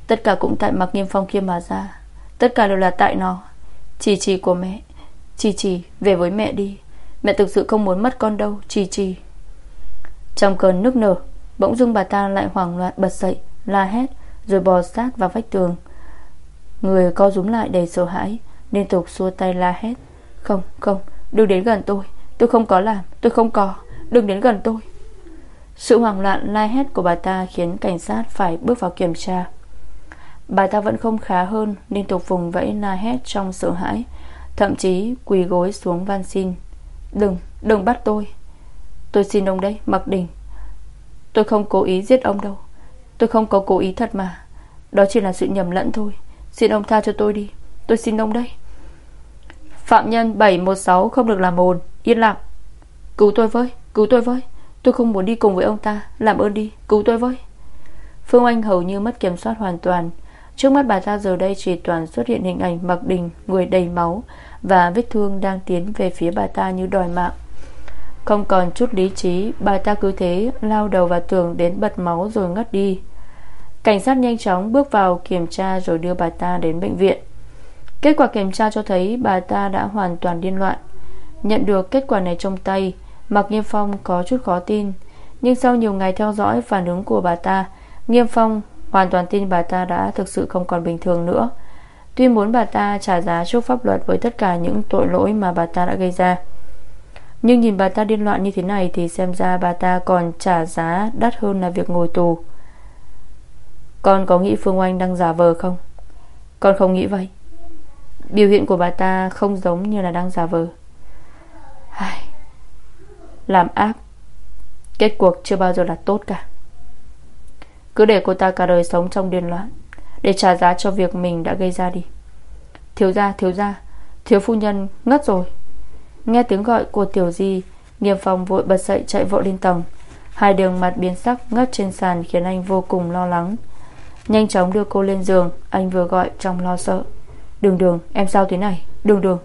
Speaker 1: Tất cả cũng tại mặc Nghiêm Phong kia mà ra. Tất cả đều là tại nó. Chỉ trì của mẹ. Chỉ trì về với mẹ đi. Mẹ thực sự không muốn mất con đâu, Chỉ trì Trong cơn nước nở, Bỗng dưng bà ta lại hoảng loạn, bật dậy, La hét, Rồi bò sát vào vách tường. Người co rúm lại đầy sợ hãi, Liên tục xua tay la hét. Không không, đừng đến gần tôi. Tôi không có làm, Tôi không có. Đừng đến gần tôi. Sự hoảng loạn, la hét của bà ta Khiến cảnh sát phải bước vào kiểm tra. Bà ta vẫn không khá hơn Liên tục vùng vẫy la hét trong sợ hãi. Thậm chí quỳ gối xuống van xin. Đừng, đừng bắt tôi. Tôi xin ông đấy, Mặc Đình Tôi không cố ý giết ông đâu. Tôi không có cố ý thật mà. Đó chỉ là sự nhầm lẫn thôi. Xin ông tha cho tôi đi. Tôi xin ông đây. Phạm nhân 716 không được làm ồn. Yên lặng. Cứu tôi với Cứu tôi với. Tôi không muốn đi cùng với ông ta. Làm ơn đi Cứu tôi với. Phương Anh hầu như mất kiểm soát hoàn toàn. Trước mắt bà ta giờ đây chỉ toàn xuất hiện hình ảnh Mặc Đình, Người đầy máu Và vết thương đang tiến về phía bà ta như đòi mạng. Không còn chút lý trí, Bà ta cứ thế lao đầu vào tường Đến bật máu rồi ngất đi. Cảnh sát nhanh chóng bước vào kiểm tra Rồi đưa bà ta đến bệnh viện. Kết quả kiểm tra cho thấy bà ta đã hoàn toàn điên loạn. Nhận được kết quả này trong tay, Mạc Nghiêm Phong có chút khó tin, Nhưng sau nhiều ngày theo dõi phản ứng của bà ta, Nghiêm Phong hoàn toàn tin bà ta đã thực sự không còn bình thường nữa. Tuy muốn bà ta trả giá trước pháp luật Với tất cả những tội lỗi mà bà ta đã gây ra. Nhưng nhìn bà ta điên loạn như thế này Thì xem ra bà ta còn trả giá đắt hơn là việc ngồi tù. Con có nghĩ Phương Oanh đang giả vờ không? Con không nghĩ vậy. Biểu hiện của bà ta không giống như là đang giả vờ. Làm ác. Kết cuộc chưa bao giờ là tốt cả. Cứ để cô ta cả đời sống trong điên loạn Để trả giá cho việc mình đã gây ra đi. Thiếu gia, thiếu gia Thiếu phu nhân ngất rồi. Nghe tiếng gọi của tiểu di Nghiêm phòng vội bật dậy chạy vội lên tầng. Hai đường mặt biến sắc ngất trên sàn Khiến anh vô cùng lo lắng. Nhanh chóng đưa cô lên giường Anh vừa gọi trong lo sợ. Đường đường em sao thế này? Đường đường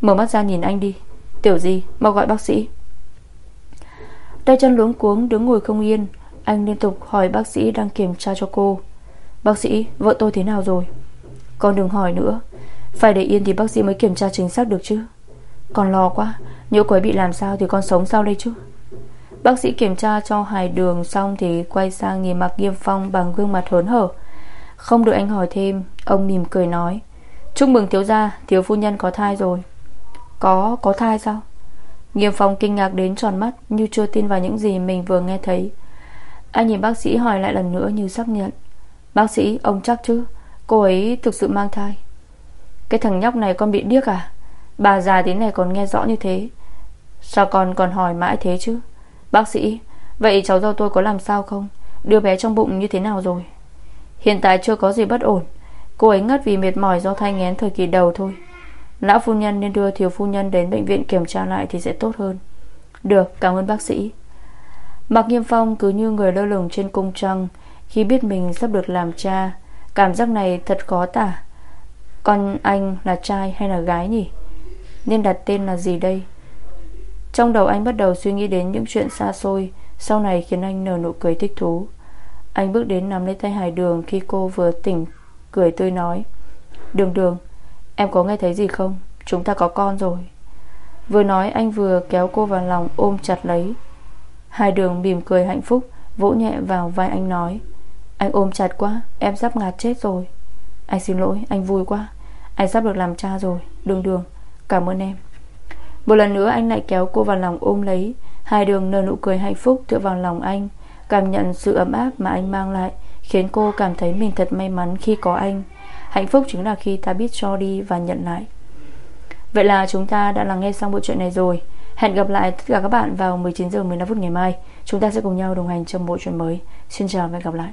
Speaker 1: Mở mắt ra nhìn anh đi. Tiểu di mau gọi bác sĩ. Tay chân luống cuống đứng ngồi không yên anh liên tục hỏi bác sĩ đang kiểm tra cho cô. Bác sĩ vợ tôi thế nào rồi? Con đừng hỏi nữa. Phải để yên thì bác sĩ mới kiểm tra chính xác được chứ. Con lo quá. Nhỡ cô ấy bị làm sao thì con sống sao đây chứ. Bác sĩ kiểm tra cho hài đường xong Thì quay sang nhìn mặt nghiêm phong Bằng gương mặt hớn hở. Không được anh hỏi thêm Ông mỉm cười nói Chúc mừng thiếu gia Thiếu phu nhân có thai rồi. Có, có thai sao? Nghiêm Phong kinh ngạc đến tròn mắt Như chưa tin vào những gì mình vừa nghe thấy. Anh nhìn bác sĩ hỏi lại lần nữa như xác nhận. Bác sĩ, ông chắc chứ? Cô ấy thực sự mang thai. Cái thằng nhóc này con bị điếc à? Bà già thế này còn nghe rõ như thế. Sao con còn hỏi mãi thế chứ? Bác sĩ Vậy cháu dâu tôi có làm sao không? Đưa bé trong bụng như thế nào rồi? Hiện tại chưa có gì bất ổn. Cô ấy ngất vì mệt mỏi do thai nghén thời kỳ đầu thôi. Lão phu nhân nên đưa thiếu phu nhân đến bệnh viện kiểm tra lại Thì sẽ tốt hơn. Được cảm ơn bác sĩ. Mạc Nghiêm Phong cứ như người lơ lửng trên cung trăng, Khi biết mình sắp được làm cha, Cảm giác này thật khó tả. Con anh là trai hay là gái nhỉ? Nên đặt tên là gì đây? Trong đầu anh bắt đầu suy nghĩ đến những chuyện xa xôi, Sau này khiến anh nở nụ cười thích thú. Anh bước đến nắm lấy tay Hải Đường Khi cô vừa tỉnh, Cười tươi nói, Đường đường, Em có nghe thấy gì không? Chúng ta có con rồi. Vừa nói, anh vừa kéo cô vào lòng ôm chặt lấy. Hai đường mỉm cười hạnh phúc, Vỗ nhẹ vào vai anh nói, Anh ôm chặt quá, Em sắp ngạt chết rồi. Anh xin lỗi, anh vui quá, Anh sắp được làm cha rồi, Đường đường, Cảm ơn em. Một lần nữa anh lại kéo cô vào lòng ôm lấy, Hai đường nở nụ cười hạnh phúc tựa vào lòng anh, Cảm nhận sự ấm áp mà anh mang lại, Khiến cô cảm thấy mình thật may mắn khi có anh. Hạnh phúc chính là khi ta biết cho đi và nhận lại. Vậy là chúng ta đã lắng nghe xong bộ truyện này rồi. Hẹn gặp lại tất cả các bạn vào 19 giờ 15 phút ngày mai. Chúng ta sẽ cùng nhau đồng hành trong bộ truyện mới. Xin chào và hẹn gặp lại.